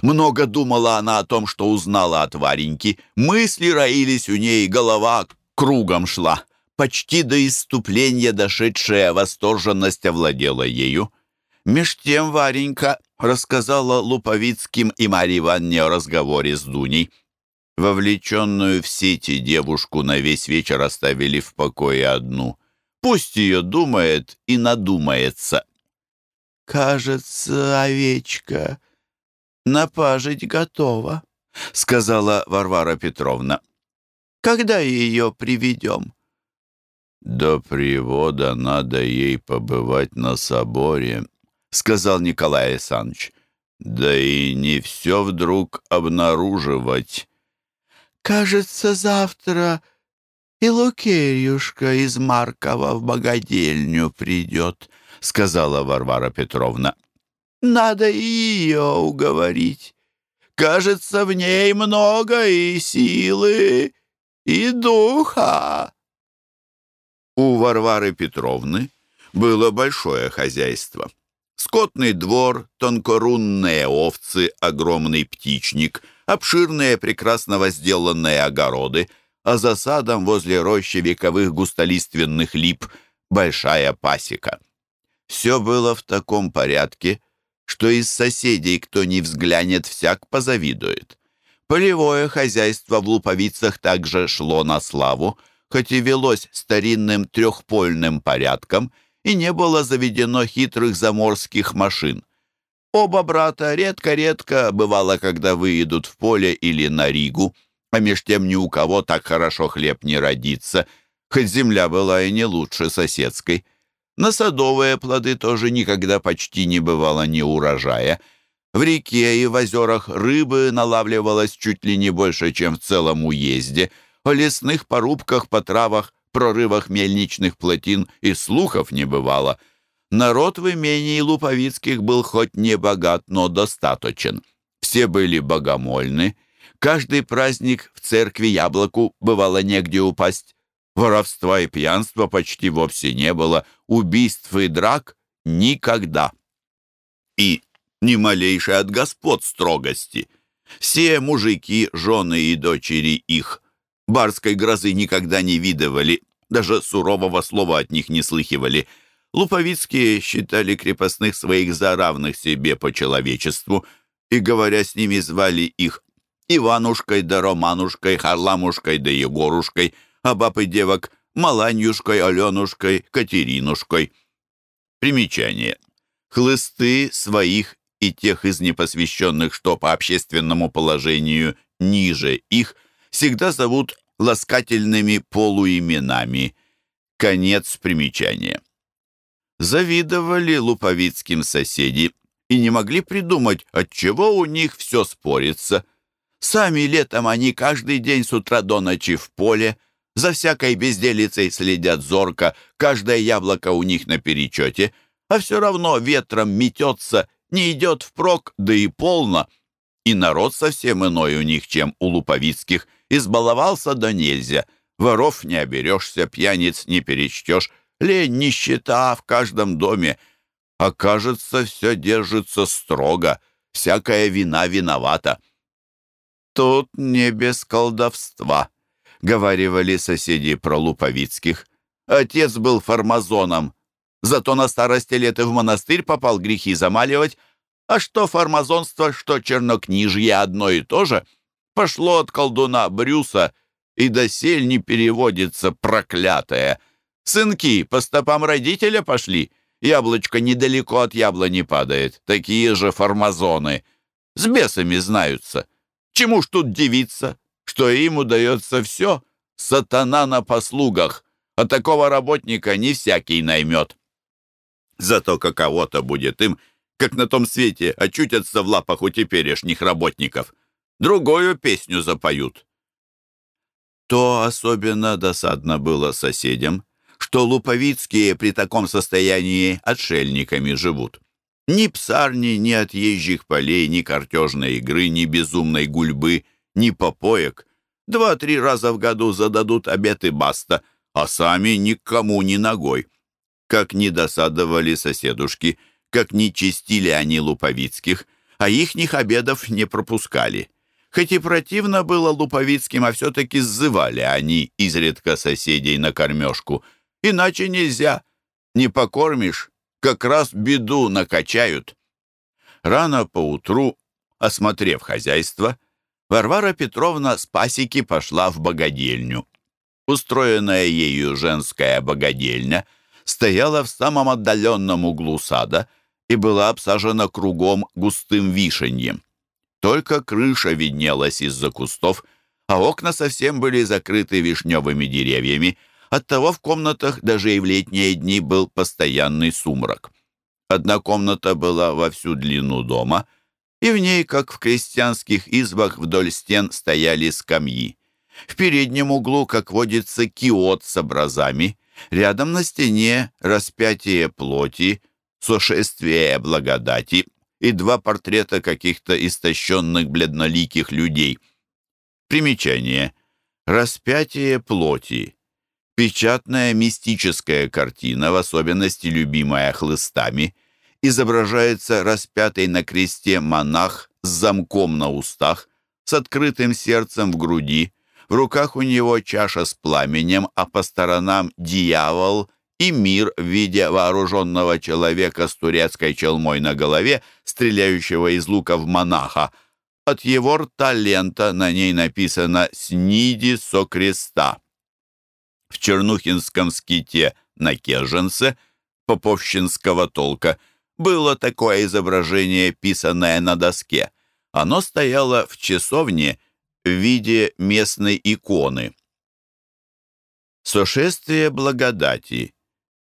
Много думала она о том, что узнала от Вареньки. Мысли роились у ней, голова кругом шла. Почти до иступления дошедшая восторженность овладела ею. Меж тем Варенька рассказала Луповицким и Марье Ивановне о разговоре с Дуней. Вовлеченную в сети девушку на весь вечер оставили в покое одну. Пусть ее думает и надумается. «Кажется, овечка напажить готова», — сказала Варвара Петровна. «Когда ее приведем?» «До привода надо ей побывать на соборе», сказал Николай Александрович. «Да и не все вдруг обнаруживать». «Кажется, завтра и Лукерьюшка из Маркова в богадельню придет», — сказала Варвара Петровна. «Надо ее уговорить. Кажется, в ней много и силы, и духа». У Варвары Петровны было большое хозяйство. Скотный двор, тонкорунные овцы, огромный птичник, обширные прекрасно возделанные огороды, а за садом возле рощи вековых густолиственных лип большая пасека. Все было в таком порядке, что из соседей кто ни взглянет, всяк позавидует. Полевое хозяйство в Луповицах также шло на славу, хоть и велось старинным трехпольным порядком – и не было заведено хитрых заморских машин. Оба брата редко-редко, бывало, когда выедут в поле или на Ригу, а меж тем ни у кого так хорошо хлеб не родится, хоть земля была и не лучше соседской. На садовые плоды тоже никогда почти не бывало ни урожая. В реке и в озерах рыбы налавливалось чуть ли не больше, чем в целом уезде. О лесных порубках по травах прорывах мельничных плотин и слухов не бывало. Народ в имении Луповицких был хоть не богат, но достаточен. Все были богомольны. Каждый праздник в церкви Яблоку бывало негде упасть. Воровства и пьянства почти вовсе не было, убийств и драк никогда. И ни малейшей от господ строгости. Все мужики, жены и дочери их Барской грозы никогда не видывали, даже сурового слова от них не слыхивали. Луповицкие считали крепостных своих за равных себе по человечеству и, говоря с ними, звали их Иванушкой да Романушкой, Харламушкой да Егорушкой, а баб и девок Маланьюшкой, Аленушкой, Катеринушкой. Примечание. Хлысты своих и тех из непосвященных, что по общественному положению ниже их, всегда зовут ласкательными полуименами. Конец примечания. Завидовали луповицким соседи и не могли придумать, отчего у них все спорится. Сами летом они каждый день с утра до ночи в поле, за всякой безделицей следят зорко, каждое яблоко у них на перечете, а все равно ветром метется, не идет впрок, да и полно. И народ совсем иной у них, чем у луповицких, избаловался до нельзя. Воров не оберешься, пьяниц не перечтешь, лень, нищета в каждом доме. А кажется, все держится строго, всякая вина виновата. Тут не без колдовства, — говаривали соседи про луповицких. Отец был фармазоном, зато на старости лет и в монастырь попал грехи замаливать, а что фармазонство, что чернокнижье одно и то же, пошло от колдуна Брюса и досель не переводится проклятое. Сынки по стопам родителя пошли, яблочко недалеко от яблони падает, такие же фармазоны. С бесами знаются. Чему ж тут дивиться, что им удается все? Сатана на послугах, а такого работника не всякий наймет. Зато каково-то будет им — как на том свете очутятся в лапах у теперешних работников. Другую песню запоют. То особенно досадно было соседям, что луповицкие при таком состоянии отшельниками живут. Ни псарни, ни отъезжих полей, ни картежной игры, ни безумной гульбы, ни попоек. Два-три раза в году зададут обед и баста, а сами никому ни ногой. Как не досадовали соседушки — как не чистили они луповицких, а ихних обедов не пропускали. Хоть и противно было луповицким, а все-таки сзывали они изредка соседей на кормежку. Иначе нельзя. Не покормишь, как раз беду накачают. Рано поутру, осмотрев хозяйство, Варвара Петровна с пасеки пошла в богадельню. Устроенная ею женская богадельня стояла в самом отдаленном углу сада — и была обсажена кругом густым вишеньем. Только крыша виднелась из-за кустов, а окна совсем были закрыты вишневыми деревьями, оттого в комнатах даже и в летние дни был постоянный сумрак. Одна комната была во всю длину дома, и в ней, как в крестьянских избах, вдоль стен стояли скамьи. В переднем углу, как водится, киот с образами, рядом на стене распятие плоти, сошествие благодати и два портрета каких-то истощенных бледноликих людей. Примечание. Распятие плоти. Печатная мистическая картина, в особенности любимая хлыстами, изображается распятый на кресте монах с замком на устах, с открытым сердцем в груди, в руках у него чаша с пламенем, а по сторонам дьявол и мир в виде вооруженного человека с турецкой челмой на голове, стреляющего из лука в монаха. От его рта лента, на ней написано «Сниди со креста». В чернухинском ските на Кеженце поповщинского толка было такое изображение, писанное на доске. Оно стояло в часовне в виде местной иконы. Сошествие благодати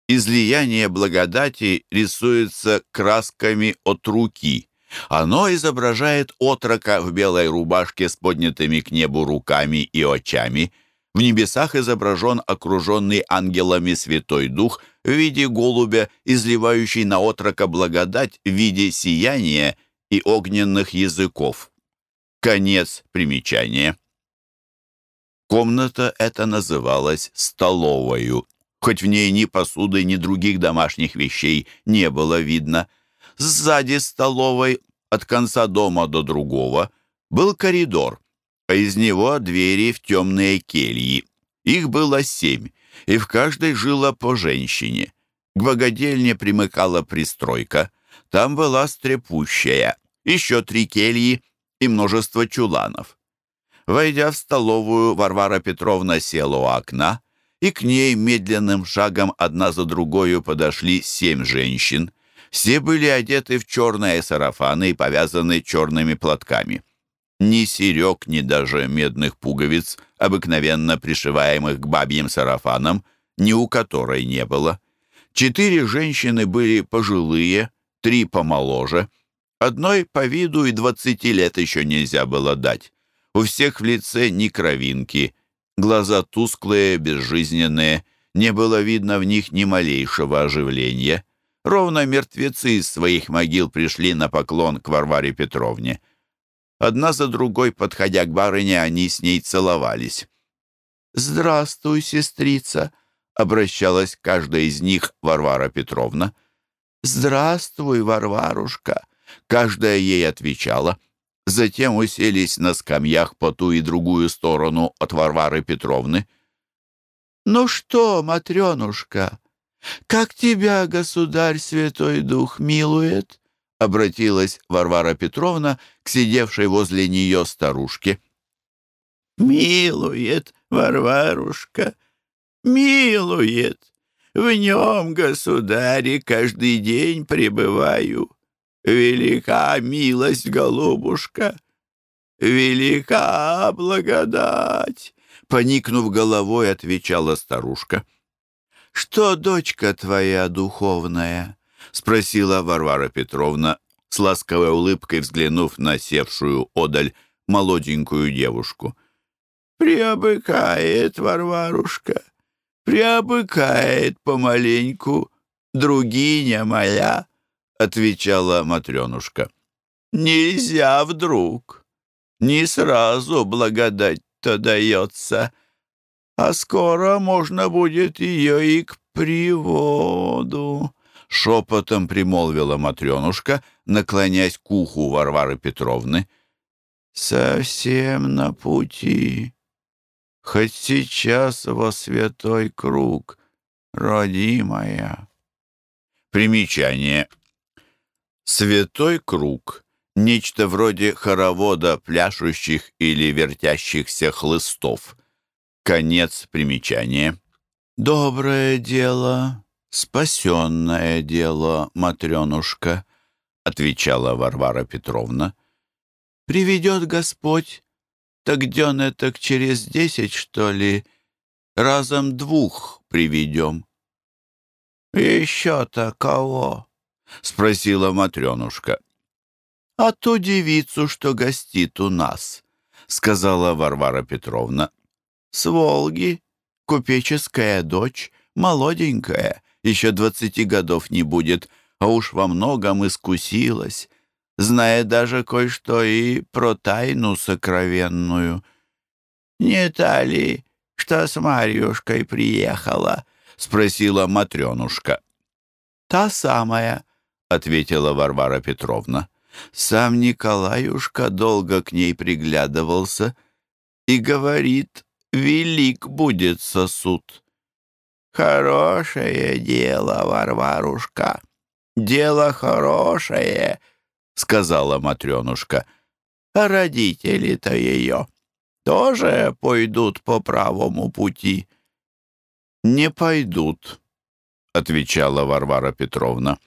излияние благодати рисуется красками от руки. Оно изображает отрока в белой рубашке с поднятыми к небу руками и очами. В небесах изображен окруженный ангелами Святой Дух в виде голубя, изливающий на отрока благодать в виде сияния и огненных языков. Конец примечания. Комната эта называлась столовою хоть в ней ни посуды, ни других домашних вещей не было видно. Сзади столовой, от конца дома до другого, был коридор, а из него двери в темные кельи. Их было семь, и в каждой жило по женщине. К богадельне примыкала пристройка. Там была стрепущая, еще три кельи и множество чуланов. Войдя в столовую, Варвара Петровна села у окна и к ней медленным шагом одна за другою подошли семь женщин. Все были одеты в черные сарафаны и повязаны черными платками. Ни серег, ни даже медных пуговиц, обыкновенно пришиваемых к бабьим сарафанам, ни у которой не было. Четыре женщины были пожилые, три помоложе. Одной по виду и двадцати лет еще нельзя было дать. У всех в лице ни кровинки, глаза тусклые, безжизненные, не было видно в них ни малейшего оживления. Ровно мертвецы из своих могил пришли на поклон к Варваре Петровне. Одна за другой, подходя к барыне, они с ней целовались. «Здравствуй, сестрица!» — обращалась каждая из них Варвара Петровна. «Здравствуй, Варварушка!» — каждая ей отвечала. Затем уселись на скамьях по ту и другую сторону от Варвары Петровны. «Ну что, Матренушка, как тебя, государь Святой Дух, милует?» — обратилась Варвара Петровна к сидевшей возле нее старушке. «Милует, Варварушка, милует. В нем, государе, каждый день пребываю. Велика милость, голубушка, велика благодать!» Поникнув головой, отвечала старушка. «Что дочка твоя духовная?» — спросила Варвара Петровна, с ласковой улыбкой взглянув на севшую одаль молоденькую девушку. «Приобыкает, Варварушка, приобыкает помаленьку, другиня моя». — отвечала Матренушка. «Нельзя вдруг. Не сразу благодать-то дается, а скоро можно будет ее и к приводу». Шепотом примолвила Матренушка, наклонясь к уху Варвары Петровны. «Совсем на пути. Хоть сейчас во святой круг, родимая». Примечание. Святой круг — нечто вроде хоровода пляшущих или вертящихся хлыстов. Конец примечания. «Доброе дело, спасенное дело, Матренушка», — отвечала Варвара Петровна. «Приведет Господь, так дён это через десять, что ли, разом двух приведем». «Еще-то кого?» — спросила Матренушка. «А ту девицу, что гостит у нас», — сказала Варвара Петровна. «С Волги, купеческая дочь, молоденькая, еще двадцати годов не будет, а уж во многом искусилась, зная даже кое-что и про тайну сокровенную. Не та ли, что с Марьюшкой приехала?» — спросила Матренушка. «Та самая», — ответила Варвара Петровна. Сам Николаюшка долго к ней приглядывался и говорит, велик будет сосуд. «Хорошее дело, Варварушка, дело хорошее», — сказала Матренушка. «А родители-то ее тоже пойдут по правому пути?» «Не пойдут», — отвечала Варвара Петровна.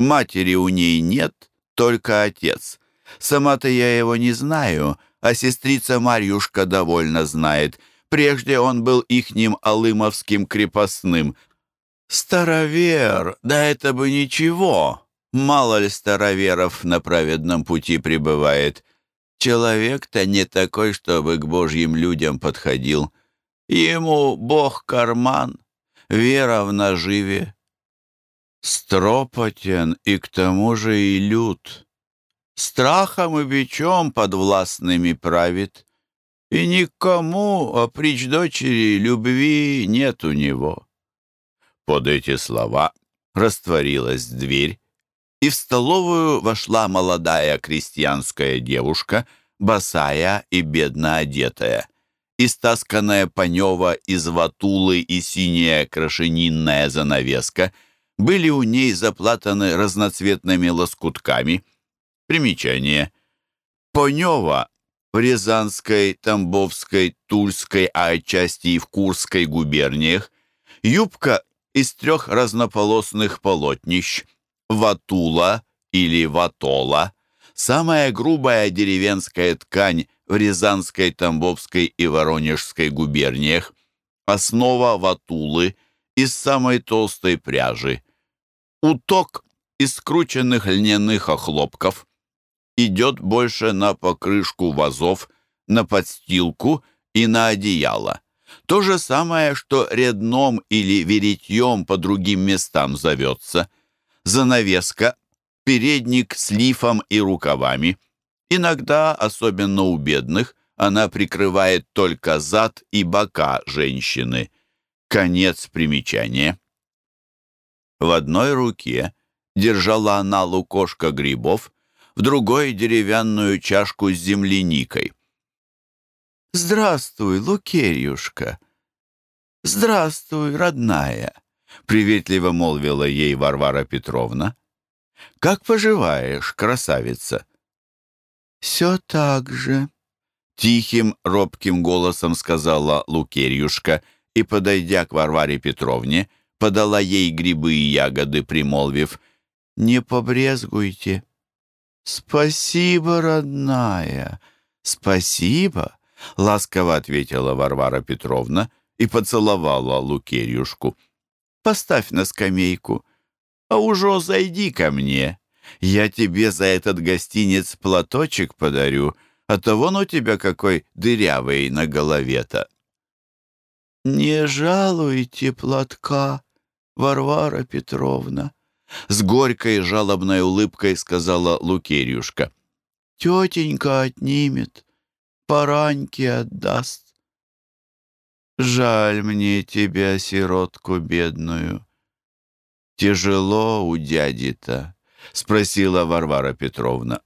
Матери у ней нет, только отец. Сама-то я его не знаю, а сестрица Марьюшка довольно знает. Прежде он был ихним алымовским крепостным. Старовер, да это бы ничего. Мало ли староверов на праведном пути пребывает. Человек-то не такой, чтобы к божьим людям подходил. Ему Бог карман, вера в наживе, Стропотен и к тому же и лют. Страхом и бичом подвластными правит, и никому, а прич дочери, любви нет у него. Под эти слова растворилась дверь, и в столовую вошла молодая крестьянская девушка, босая и бедно одетая. Истасканная панева из ватулы и синяя крашенинная занавеска — были у ней заплатаны разноцветными лоскутками. Примечание. Понева в Рязанской, Тамбовской, Тульской, а отчасти и в Курской губерниях, юбка из трех разнополосных полотнищ, ватула или ватола, самая грубая деревенская ткань в Рязанской, Тамбовской и Воронежской губерниях, основа ватулы из самой толстой пряжи, уток из скрученных льняных охлопков, идет больше на покрышку вазов, на подстилку и на одеяло. То же самое, что редном или веретьем по другим местам зовется. Занавеска, передник с лифом и рукавами. Иногда, особенно у бедных, она прикрывает только зад и бока женщины. Конец примечания. В одной руке держала она лукошко грибов, в другой — деревянную чашку с земляникой. «Здравствуй, Лукерьюшка! Здравствуй, родная!» — приветливо молвила ей Варвара Петровна. «Как поживаешь, красавица?» «Все так же», — тихим, робким голосом сказала Лукерьюшка и, подойдя к Варваре Петровне, подала ей грибы и ягоды, примолвив, «Не побрезгуйте». «Спасибо, родная, спасибо», — ласково ответила Варвара Петровна и поцеловала Лукерьюшку. «Поставь на скамейку, а уже зайди ко мне. Я тебе за этот гостинец платочек подарю, а то вон у тебя какой дырявый на голове-то». «Не жалуйте платка, Варвара Петровна», — с горькой жалобной улыбкой сказала Лукерьюшка. «Тетенька отнимет, пораньки отдаст. Жаль мне тебя, сиротку бедную. Тяжело у дяди-то, — спросила Варвара Петровна.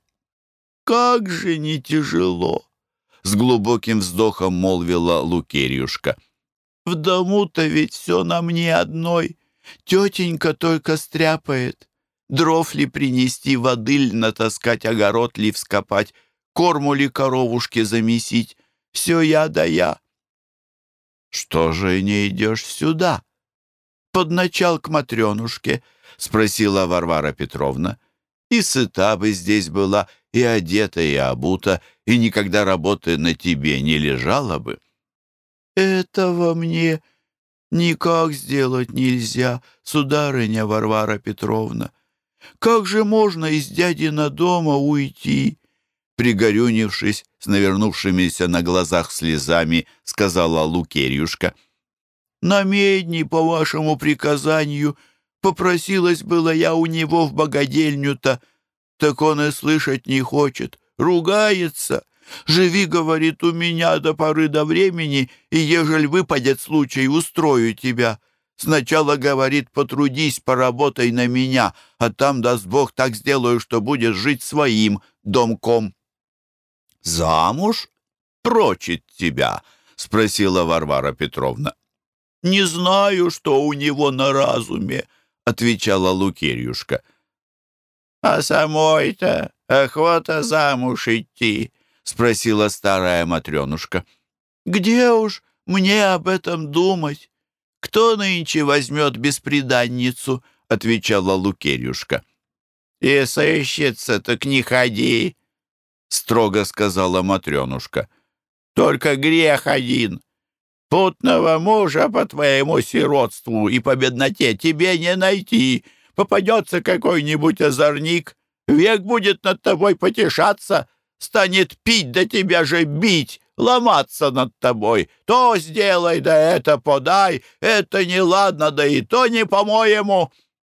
Как же не тяжело, — с глубоким вздохом молвила Лукерьюшка. В дому-то ведь все на мне одной. Тетенька только стряпает. Дров ли принести, воды ли натаскать, огород ли вскопать — корму ли коровушке замесить. Все я да я. Что же не идешь сюда? Под начал к Матренушке, спросила Варвара Петровна. И сыта бы здесь была, и одета, и обута, и никогда работы на тебе не лежала бы. Этого мне никак сделать нельзя, сударыня Варвара Петровна. Как же можно из дядина дома уйти? пригорюнившись с навернувшимися на глазах слезами, сказала Лукерьюшка. «На медни, по вашему приказанию, попросилась была я у него в богадельню-то, так он и слышать не хочет, ругается. Живи, говорит, у меня до поры до времени, и ежель выпадет случай, устрою тебя. Сначала, говорит, потрудись, поработай на меня, а там, даст Бог, так сделаю, что будешь жить своим домком». «Замуж? Прочит тебя?» — спросила Варвара Петровна. «Не знаю, что у него на разуме», — отвечала Лукерьюшка. «А самой-то охота замуж идти?» — спросила старая Матренушка. «Где уж мне об этом думать? Кто нынче возьмет бесприданницу?» — отвечала Лукерьюшка. «И сыщется, так не ходи», — строго сказала Матренушка. «Только грех один. Путного мужа по твоему сиротству и по бедноте тебе не найти. Попадется какой-нибудь озорник, век будет над тобой потешаться, станет пить, да тебя же бить, ломаться над тобой. То сделай, да это подай, это неладно, да и то не по-моему.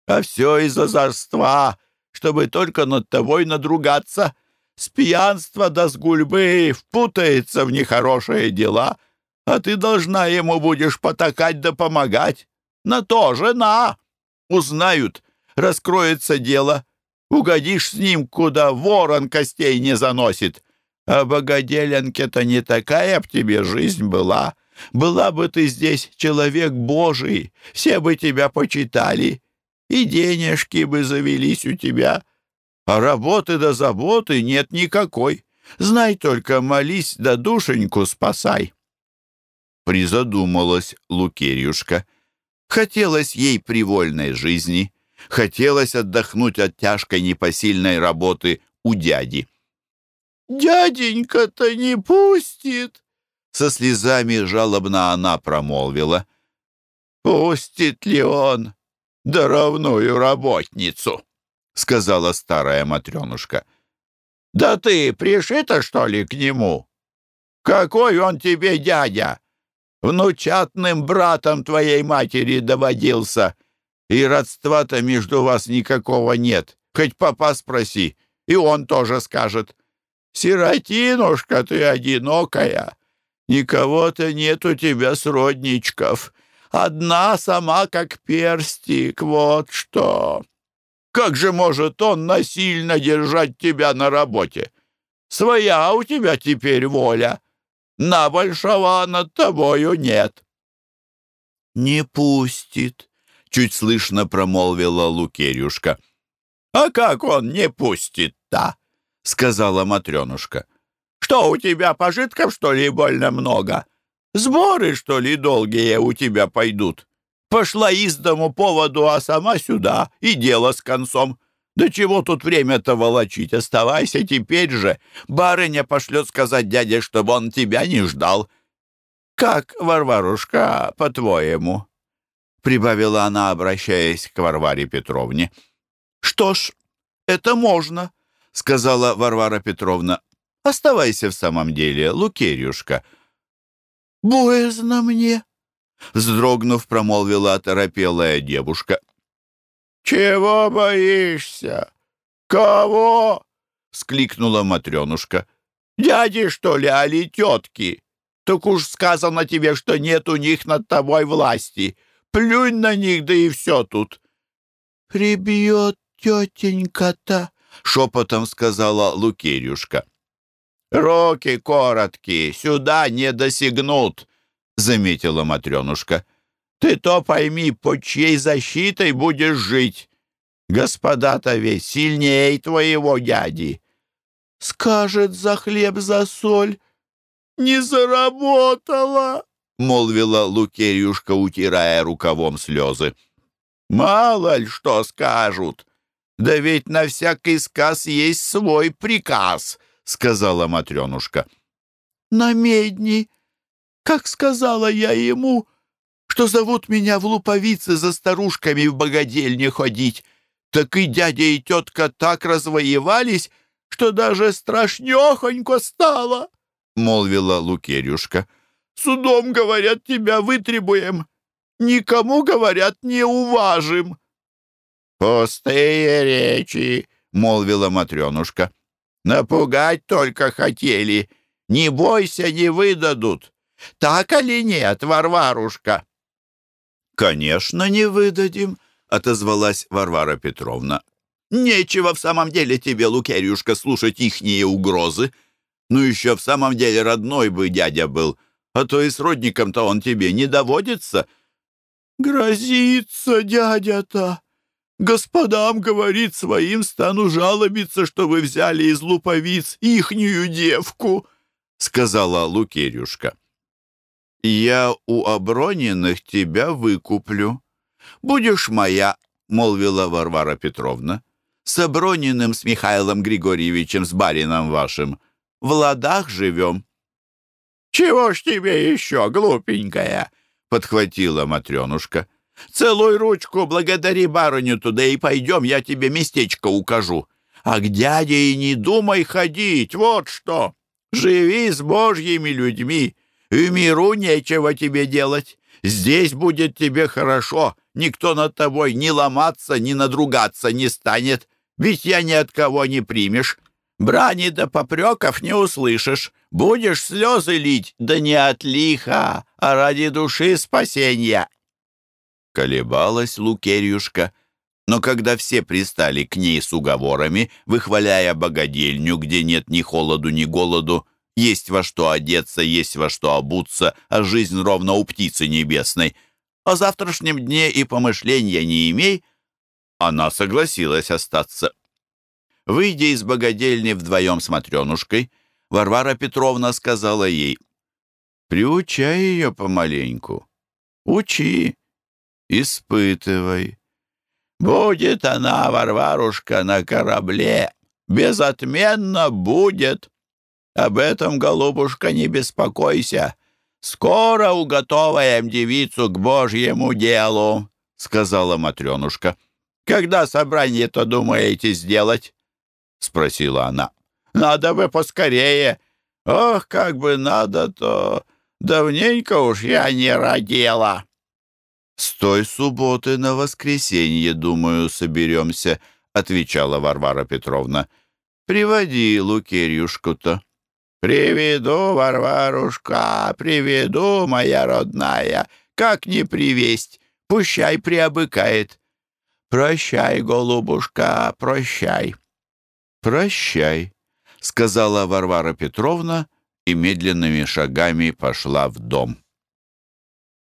А все из-за озорства, чтобы только над тобой надругаться» с пьянства до с гульбы впутается в нехорошие дела, а ты должна ему будешь потакать да помогать. На то жена. Узнают, раскроется дело. Угодишь с ним, куда ворон костей не заносит. А богоделенке-то не такая б тебе жизнь была. Была бы ты здесь человек Божий, все бы тебя почитали, и денежки бы завелись у тебя, а работы до заботы нет никакой. Знай только, молись да душеньку спасай. Призадумалась Лукерьюшка. Хотелось ей привольной жизни, хотелось отдохнуть от тяжкой непосильной работы у дяди. «Дяденька-то не пустит!» Со слезами жалобно она промолвила. «Пустит ли он даровную работницу?» Сказала старая матренушка. «Да ты пришита, что ли, к нему? Какой он тебе дядя? Внучатным братом твоей матери доводился, и родства-то между вас никакого нет. Хоть папа спроси, и он тоже скажет. Сиротинушка ты одинокая, никого-то нет у тебя сродничков. Одна сама как перстик, вот что. Как же может он насильно держать тебя на работе? Своя у тебя теперь воля. На большого над тобою нет. «Не пустит», — чуть слышно промолвила Лукерюшка. «А как он не пустит-то?» — сказала Матренушка. «Что, у тебя пожитков, что ли, больно много? Сборы, что ли, долгие у тебя пойдут? Пошла из дому поводу, а сама сюда, и дело с концом. Да чего тут время-то волочить? Оставайся теперь же. Барыня пошлет сказать дяде, чтобы он тебя не ждал. Как, Варварушка, по-твоему?» Прибавила она, обращаясь к Варваре Петровне. «Что ж, это можно», — сказала Варвара Петровна. «Оставайся в самом деле, Лукерьюшка». «Боязно мне», — вздрогнув, промолвила оторопелая девушка. «Чего боишься? Кого?» — скликнула Матренушка. «Дяди, что ли, али тетки? Так уж сказано тебе, что нет у них над тобой власти. Плюнь на них, да и все тут». «Прибьет тетенька-то», — шепотом сказала Лукерюшка. «Руки короткие, сюда не досягнут», — заметила Матренушка. «Ты то пойми, под чьей защитой будешь жить. Господа-то весь сильнее твоего дяди». «Скажет за хлеб, за соль, не заработала», — молвила Лукерюшка, утирая рукавом слезы. «Мало ли что скажут, «Да ведь на всякий сказ есть свой приказ», — сказала Матренушка. «На медни, как сказала я ему, что зовут меня в луповице за старушками в богадельне ходить, так и дядя и тетка так развоевались, что даже страшнехонько стало», — молвила Лукерюшка. «Судом, говорят, тебя вытребуем, никому, говорят, не уважим». «Пустые речи», — молвила Матренушка. «Напугать только хотели. Не бойся, не выдадут. Так или нет, Варварушка?» «Конечно, не выдадим», — отозвалась Варвара Петровна. «Нечего в самом деле тебе, Лукерюшка, слушать ихние угрозы. Ну еще в самом деле родной бы дядя был, а то и с родником-то он тебе не доводится». «Грозится дядя-то», Господам, говорит, своим стану жалобиться, что вы взяли из луповиц ихнюю девку, — сказала Лукерюшка. «Я у Оброниных тебя выкуплю. Будешь моя», — молвила Варвара Петровна. «С Оброниным, с Михаилом Григорьевичем, с барином вашим. В ладах живем». «Чего ж тебе еще, глупенькая?» — подхватила Матренушка. Целуй ручку, благодари барыню туда и пойдем, я тебе местечко укажу. А к дяде и не думай ходить, вот что. Живи с божьими людьми, в миру нечего тебе делать. Здесь будет тебе хорошо, никто над тобой ни ломаться, ни надругаться не станет, ведь я ни от кого не примешь. Брани да попреков не услышишь. Будешь слезы лить, да не от лиха, а ради души спасения. Колебалась Лукерьюшка, но когда все пристали к ней с уговорами, выхваляя богадельню, где нет ни холоду, ни голоду, есть во что одеться, есть во что обуться, а жизнь ровно у птицы небесной, о завтрашнем дне и помышления не имей, она согласилась остаться. Выйдя из богадельни вдвоем с Матренушкой, Варвара Петровна сказала ей, «Приучай ее помаленьку, учи, испытывай». «Будет она, Варварушка, на корабле, безотменно будет. Об этом, голубушка, не беспокойся. Скоро уготоваем девицу к Божьему делу», — сказала Матренушка. «Когда собрание-то думаете сделать?» — спросила она. «Надо бы поскорее. Ох, как бы надо-то. Давненько уж я не родила». «С той субботы на воскресенье, думаю, соберемся», — отвечала Варвара Петровна. «Приводи Лукерьюшку-то». «Приведу, Варварушка, приведу, моя родная. Как не привесть? Пущай приобыкает. Прощай, голубушка, прощай». «Прощай», — сказала Варвара Петровна и медленными шагами пошла в дом.